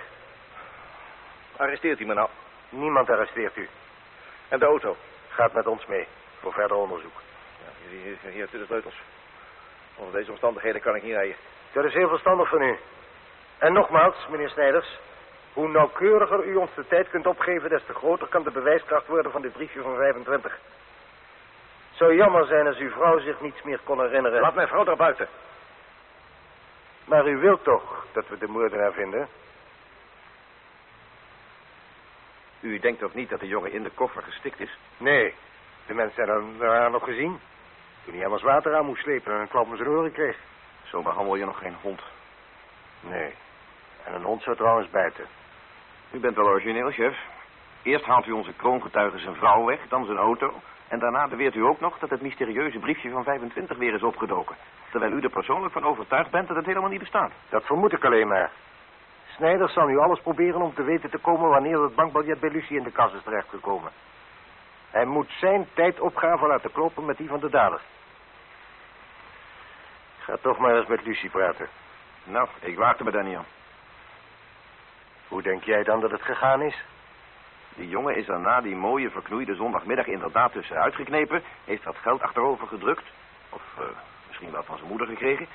Arresteert u me nou? Niemand arresteert u. En de auto? Gaat met ons mee. Voor verder onderzoek. Ja, hier, hier, hier de sleutels. Onder deze omstandigheden kan ik niet rijden. Dat is heel verstandig van u. En nogmaals, meneer Snijders... hoe nauwkeuriger u ons de tijd kunt opgeven... des te groter kan de bewijskracht worden van dit briefje van 25. Het zou jammer zijn als uw vrouw zich niets meer kon herinneren. Laat mijn vrouw daar buiten. Maar u wilt toch dat we de moordenaar vinden? U denkt toch niet dat de jongen in de koffer gestikt is? Nee. De mensen hebben hem nog gezien. Toen hij hem als water aan moest slepen en een klap om zijn oren kreeg. Zo behandel je nog geen hond. Nee. En een hond zou trouwens bijten. U bent wel origineel, chef. Eerst haalt u onze kroongetuige zijn vrouw weg, dan zijn auto. En daarna beweert u ook nog dat het mysterieuze briefje van 25 weer is opgedoken. Terwijl u er persoonlijk van overtuigd bent dat het helemaal niet bestaat. Dat vermoed ik alleen maar. Snijders zal nu alles proberen om te weten te komen wanneer het bankbiljet bij Lucie in de kas is terechtgekomen. Hij moet zijn tijdopgave laten kloppen met die van de dader. Ik ga toch maar eens met Lucie praten. Nou, ik waagde me daar niet aan. Hoe denk jij dan dat het gegaan is? Die jongen is er na die mooie verknoeide zondagmiddag inderdaad tussenuit geknepen. Heeft wat geld achterover gedrukt. Of eh, misschien wel van zijn moeder gekregen.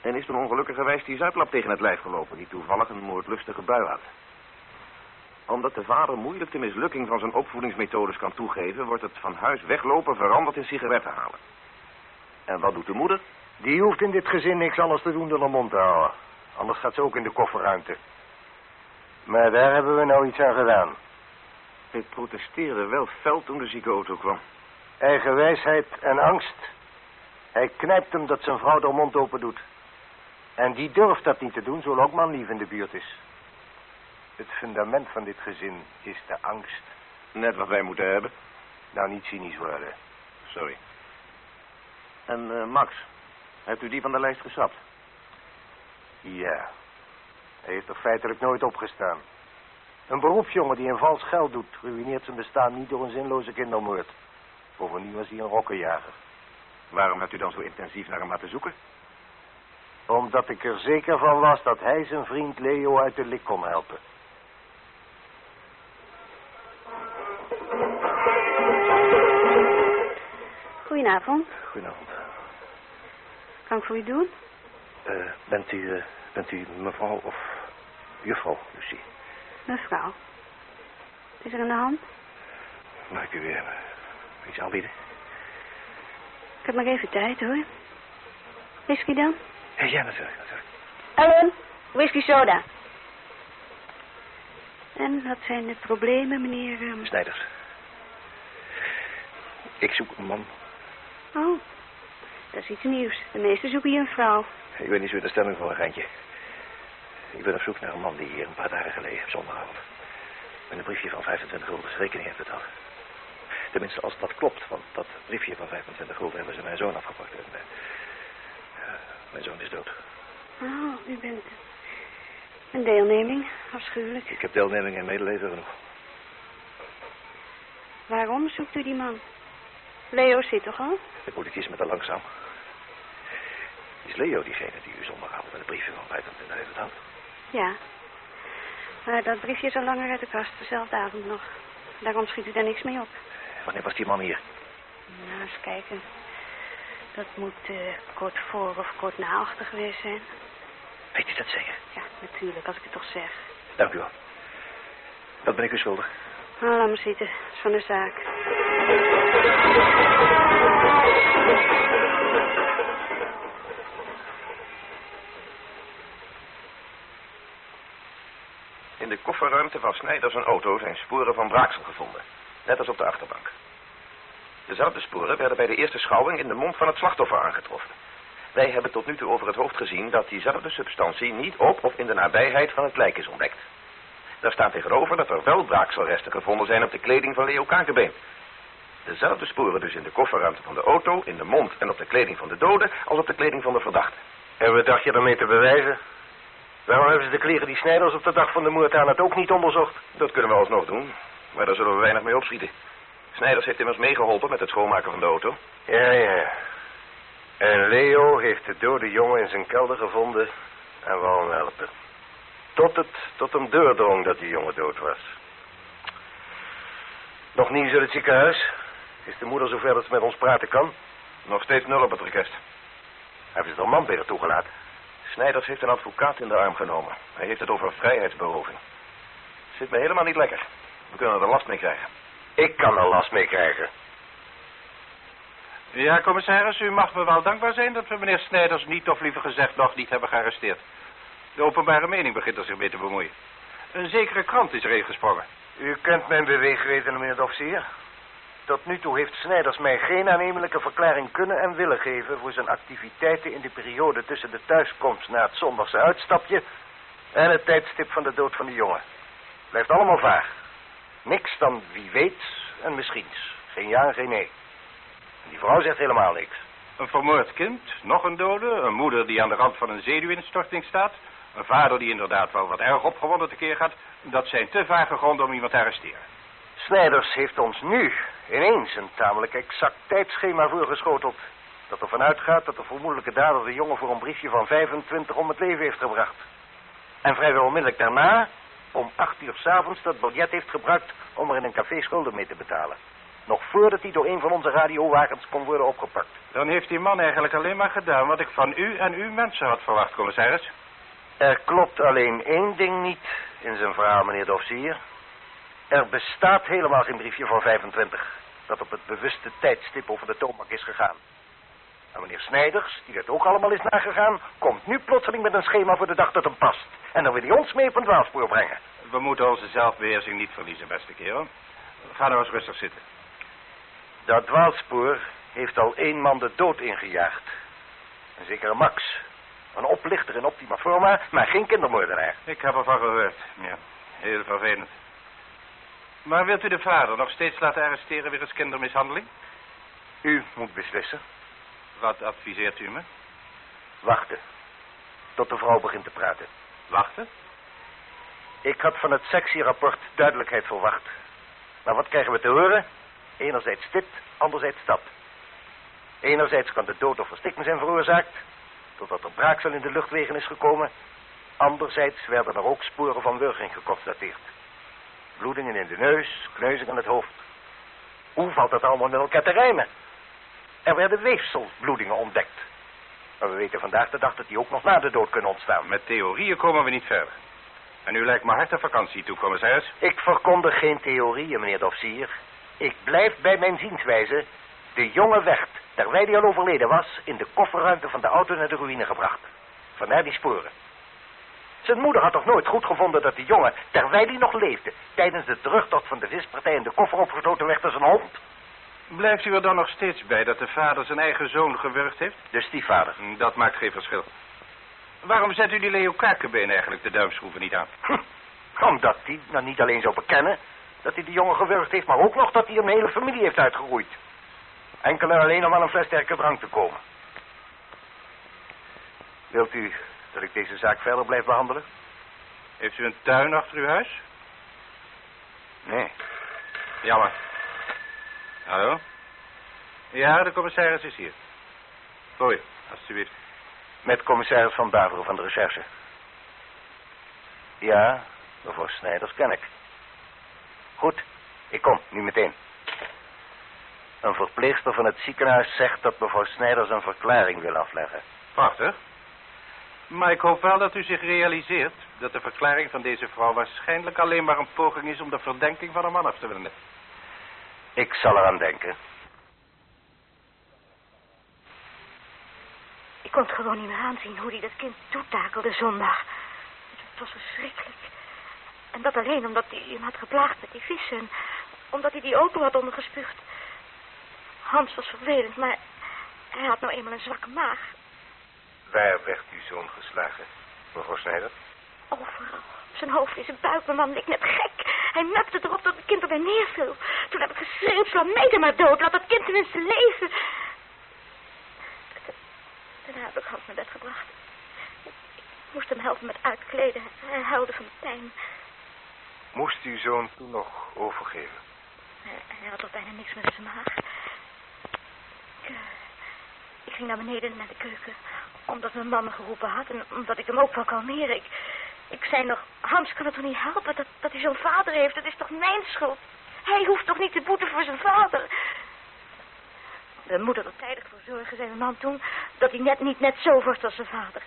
En is toen ongelukkigerwijs die zuiplap tegen het lijf gelopen. Die toevallig een moordlustige bui had. Omdat de vader moeilijk de mislukking van zijn opvoedingsmethodes kan toegeven... wordt het van huis weglopen veranderd in sigaretten halen. En wat doet de moeder? Die hoeft in dit gezin niks anders te doen dan haar mond te houden. Anders gaat ze ook in de kofferruimte. Maar daar hebben we nou iets aan gedaan. Ik protesteerde wel fel toen de zieke auto kwam. Eigen wijsheid en angst. Hij knijpt hem dat zijn vrouw de mond open doet. En die durft dat niet te doen, zolang ook manlief in de buurt is. Het fundament van dit gezin is de angst. Net wat wij moeten hebben. Nou, niet cynisch worden. Sorry. En eh, Max, hebt u die van de lijst geschrapt? Ja. Hij heeft er feitelijk nooit opgestaan. Een beroepsjongen die een vals geld doet, ruïneert zijn bestaan niet door een zinloze kindermoord. Bovendien was hij een rokkenjager. Waarom hebt u dan zo intensief naar hem laten zoeken? Omdat ik er zeker van was dat hij zijn vriend Leo uit de lik kon helpen. Goedenavond. Goedenavond. Kan ik voor u doen? Eh, bent, u, eh, bent u mevrouw of juffrouw Lucie? Mevrouw. Is er aan de hand? Mag ik u weer iets aanbieden? Ik heb maar even tijd, hoor. Whisky dan? Ja, natuurlijk, natuurlijk. Ellen, whisky soda. En wat zijn de problemen, meneer... ehm? Snijders. Ik zoek een man. Oh, dat is iets nieuws. De meesten zoeken hier een vrouw. Ik weet niet zo in de stemming voor een geintje. Ik ben op zoek naar een man die hier een paar dagen geleden op zondagavond... met een briefje van 25 gulden rekening heeft betaald. Tenminste, als dat klopt, want dat briefje van 25 gulden hebben ze mijn zoon afgepakt. En, ja, mijn zoon is dood. Oh, u bent... Een deelneming, afschuwelijk. Ik heb deelneming en medeleven genoeg. Waarom zoekt u die man? Leo zit toch al? De politiek is met de langzaam. Is Leo diegene die u zondagavond met een briefje van 25 heeft betaald? Ja. Maar dat briefje is al langer uit de kast, dezelfde avond nog. Daarom schiet u daar niks mee op. Wanneer was die man hier? Nou, eens kijken. Dat moet eh, kort voor of kort na achter geweest zijn. Weet u dat zeker? Ja, natuurlijk, als ik het toch zeg. Dank u wel. Dat ben ik u schuldig. Nou, laat me zitten. Dat is van de zaak. In de kofferruimte van Snijders een auto zijn sporen van braaksel gevonden. Net als op de achterbank. Dezelfde sporen werden bij de eerste schouwing in de mond van het slachtoffer aangetroffen. Wij hebben tot nu toe over het hoofd gezien dat diezelfde substantie niet op of in de nabijheid van het lijk is ontdekt. Daar staat tegenover dat er wel braakselresten gevonden zijn op de kleding van Leo Kakenbeen. Dezelfde sporen dus in de kofferruimte van de auto, in de mond en op de kleding van de dode als op de kleding van de verdachte. En wat dacht je daarmee te bewijzen? Waarom hebben ze de kleren die Snijders op de dag van de moord aan het ook niet onderzocht? Dat kunnen we alsnog doen, maar daar zullen we weinig mee opschieten. Snijders heeft immers meegeholpen met het schoonmaken van de auto. Ja, ja. En Leo heeft de dode jongen in zijn kelder gevonden en wou hem helpen. Tot het tot hem doordrong dat die jongen dood was. Nog nieuws uit het ziekenhuis? Is de moeder zover dat ze met ons praten kan? Nog steeds nul op het request. Hebben ze er man weer toegelaten? Snijders heeft een advocaat in de arm genomen. Hij heeft het over vrijheidsberoving. Zit me helemaal niet lekker. We kunnen er last mee krijgen. Ik kan er last mee krijgen. Ja, commissaris, u mag me wel dankbaar zijn dat we meneer Snijders niet, of liever gezegd nog niet hebben gearresteerd. De openbare mening begint er zich mee te bemoeien. Een zekere krant is erin gesprongen. U kent mijn beweegredenen, meneer de officier. Tot nu toe heeft Snijders mij geen aannemelijke verklaring kunnen en willen geven... voor zijn activiteiten in de periode tussen de thuiskomst na het zondagse uitstapje... en het tijdstip van de dood van de jongen. Blijft allemaal vaag. Niks dan wie weet en misschiens. Geen ja en geen nee. En die vrouw zegt helemaal niks. Een vermoord kind, nog een dode, een moeder die aan de rand van een zenuwinstorting staat... een vader die inderdaad wel wat erg opgewonden tekeer gaat... dat zijn te vage gronden om iemand te arresteren. Snijders heeft ons nu ineens een tamelijk exact tijdschema voorgeschoteld. Dat ervan uitgaat dat de vermoedelijke dader de jongen voor een briefje van 25 om het leven heeft gebracht. En vrijwel onmiddellijk daarna, om acht uur s'avonds, dat biljet heeft gebruikt om er in een café schulden mee te betalen. Nog voordat hij door een van onze radiowagens kon worden opgepakt. Dan heeft die man eigenlijk alleen maar gedaan wat ik van u en uw mensen had verwacht, commissaris. Er klopt alleen één ding niet in zijn verhaal, meneer de officier. Er bestaat helemaal geen briefje van 25 dat op het bewuste tijdstip over de toonbank is gegaan. En meneer Snijders, die het ook allemaal is nagegaan, komt nu plotseling met een schema voor de dag dat hem past. En dan wil hij ons mee op een dwaalspoor brengen. We moeten onze zelfbeheersing niet verliezen, beste kerel. Ga nou eens rustig zitten. Dat dwaalspoor heeft al één man de dood ingejaagd. Een zekere Max. Een oplichter in optima forma, maar geen kindermoordenaar. Ik heb ervan gehoord. Ja, heel vervelend. Maar wilt u de vader nog steeds laten arresteren wegens kindermishandeling? U moet beslissen. Wat adviseert u me? Wachten. Tot de vrouw begint te praten. Wachten? Ik had van het sectierapport duidelijkheid verwacht. Maar wat krijgen we te horen? Enerzijds dit, anderzijds dat. Enerzijds kan de dood of verstikking zijn veroorzaakt... totdat er braaksel in de luchtwegen is gekomen. Anderzijds werden er ook sporen van wurging geconstateerd. Bloedingen in de neus, kneuzing aan het hoofd. Hoe valt dat allemaal met elkaar te rijmen? Er werden weefselbloedingen ontdekt. Maar we weten vandaag de dag dat die ook nog na de dood kunnen ontstaan. Met theorieën komen we niet verder. En u lijkt me hard een vakantie toe, commissaris. Ik verkondig geen theorieën, meneer de officier. Ik blijf bij mijn zienswijze De jonge werd, terwijl hij al overleden was, in de kofferruimte van de auto naar de ruïne gebracht. Vandaar die sporen. Zijn moeder had toch nooit goed gevonden dat de jongen, terwijl hij nog leefde, tijdens de terugtocht van de vispartij in de koffer opgesloten werd als een hond? Blijft u er dan nog steeds bij dat de vader zijn eigen zoon gewurgd heeft? De stiefvader. Hm, Dat maakt geen verschil. Waarom zet u die Leo Kakenbeen eigenlijk de duimschroeven niet aan? Omdat hij nou niet alleen zou bekennen dat hij de jongen gewurgd heeft, maar ook nog dat hij een hele familie heeft uitgeroeid. Enkel en alleen om aan een fles sterke drank te komen. Wilt u dat ik deze zaak verder blijf behandelen? Heeft u een tuin achter uw huis? Nee. Jammer. Hallo? Ja, de commissaris is hier. Voor u, alstublieft. Met commissaris Van Baveren van de recherche. Ja, mevrouw Snijders ken ik. Goed, ik kom, nu meteen. Een verpleegster van het ziekenhuis zegt dat mevrouw Snijders een verklaring wil afleggen. Prachtig. Maar ik hoop wel dat u zich realiseert dat de verklaring van deze vrouw waarschijnlijk alleen maar een poging is om de verdenking van een man af te wenden. Ik zal eraan denken. Ik kon het gewoon niet meer aanzien hoe hij dat kind toetakelde zondag. Het was verschrikkelijk. En dat alleen omdat hij hem had geplaagd met die vissen. En omdat hij die auto had ondergespuugd. Hans was vervelend, maar hij had nou eenmaal een zwakke maag. Waar werd uw zoon geslagen, mevrouw Snijder? Overal. Zijn hoofd, in zijn buik. Mijn man leek net gek. Hij mepte erop dat het kind erbij neerviel. Toen heb ik geschreeuwd, sla mij maar dood. Laat dat kind tenminste leven. Daarna heb ik Hans naar bed gebracht. Ik moest hem helpen met uitkleden. Hij huilde van pijn. Moest uw zoon toen nog overgeven? Hij, had toch bijna niks met zijn maag. Ik, eh, ik ging naar beneden naar de keuken. Omdat mijn man me geroepen had. En omdat ik hem ook wou kalmeren. Ik, ik zei nog, Hans kan het toch niet helpen dat, dat hij zo'n vader heeft. Dat is toch mijn schuld. Hij hoeft toch niet te boeten voor zijn vader. De moeder er tijdig voor zorgen, zei mijn man toen, dat hij net niet net zo wordt als zijn vader.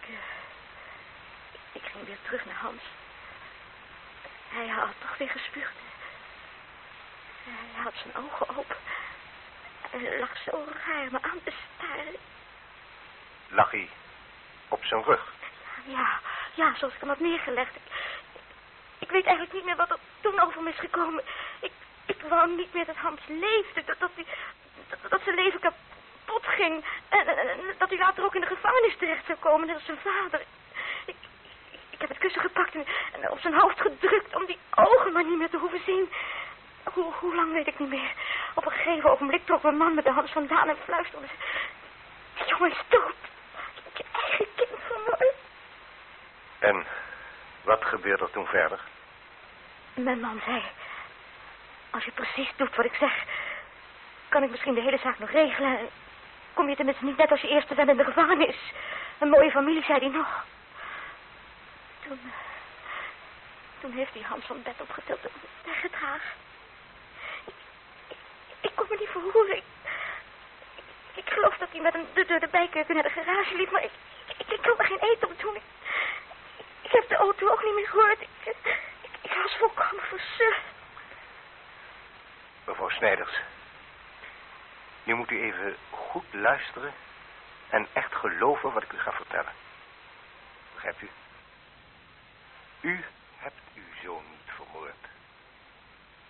Ik, eh, ik ging weer terug naar Hans. Hij had toch weer gespuugd. Hij had zijn ogen open. Hij lag zo raar me aan te staren. Lag hij op zijn rug? Ja, ja, zoals ik hem had neergelegd. Ik, ik weet eigenlijk niet meer wat er toen over me is gekomen. Ik, ik wou niet meer dat Hans leefde. Dat, dat, hij, dat, dat zijn leven kapot ging. En, en- en dat hij later ook in de gevangenis terecht zou komen, net als zijn vader. Ik, ik, ik heb het kussen gepakt en, en op zijn hoofd gedrukt om die ogen maar niet meer te hoeven zien. Hoe, hoe lang weet ik niet meer. Op een gegeven ogenblik trok mijn man met de hand vandaan en fluisterde. Jongen is dood. Je eigen kind vermoord. En wat gebeurde er toen verder? Mijn man zei... Als je precies doet wat ik zeg... kan ik misschien de hele zaak nog regelen. En Kom je tenminste niet net als je eerste bent in de gevangenis. Een mooie familie, zei hij nog. Toen... eh, Toen heeft hij Hans van bed opgetild en weggedragen. Ik, kon me niet verroeren. Ik, ik, geloof dat hij met hem de- door de bijkeuken naar de garage liep, maar ik, ik, ik kon er geen eten op doen. Ik, heb de auto ook niet meer gehoord. Ik, ik, ik was volkomen versuft. Mevrouw Snijders. Nu moet u even goed luisteren en echt geloven wat ik u ga vertellen. Begrijpt u? U hebt uw zoon niet vermoord.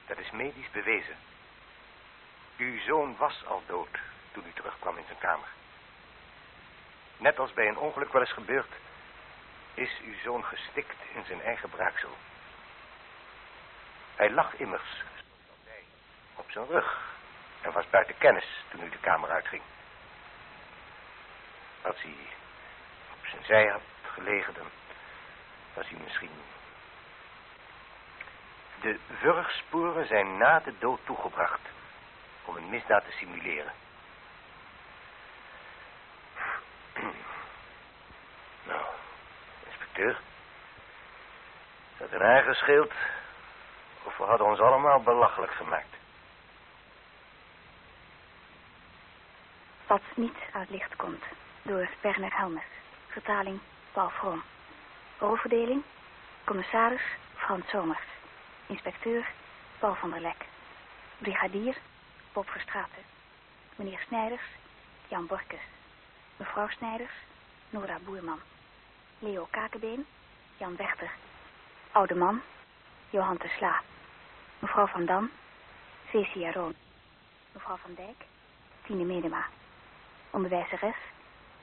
Dat is medisch bewezen. Uw zoon was al dood toen u terugkwam in zijn kamer. Net als bij een ongeluk wel eens gebeurt, is uw zoon gestikt in zijn eigen braaksel. Hij lag immers op zijn rug en was buiten kennis toen u de kamer uitging. Als hij op zijn zij had gelegen, dan was hij misschien... De wurgsporen zijn na de dood toegebracht om een misdaad te simuleren. [clears throat] Nou, inspecteur. Is dat een eigen schild? Of we hadden ons allemaal belachelijk gemaakt? Wat niet uit licht komt. Door Werner Helmer. Vertaling Paul Vroom. Rolverdeling. Commissaris Frans Somers. Inspecteur Paul van der Lek. Brigadier Bob Verstraten. Meneer Snijders, Jan Borkes. Mevrouw Snijders, Nora Boerman. Leo Kakenbeen, Jan Wechter. Oude man, Johan de Sla. Mevrouw van Dam, Cecia Roon. Mevrouw van Dijk, Tine Medema. Onderwijzeres,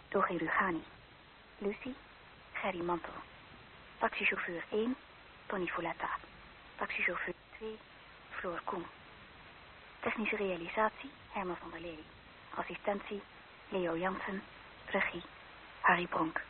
Dogi Rugani. Lucie, Gerry Mantel. Taxichauffeur 1, Tony Foletta. Taxichauffeur 2, Floor Koen. Technische realisatie, Herman van der Lely. Assistentie, Leo Jansen. Regie, Harry Bronk.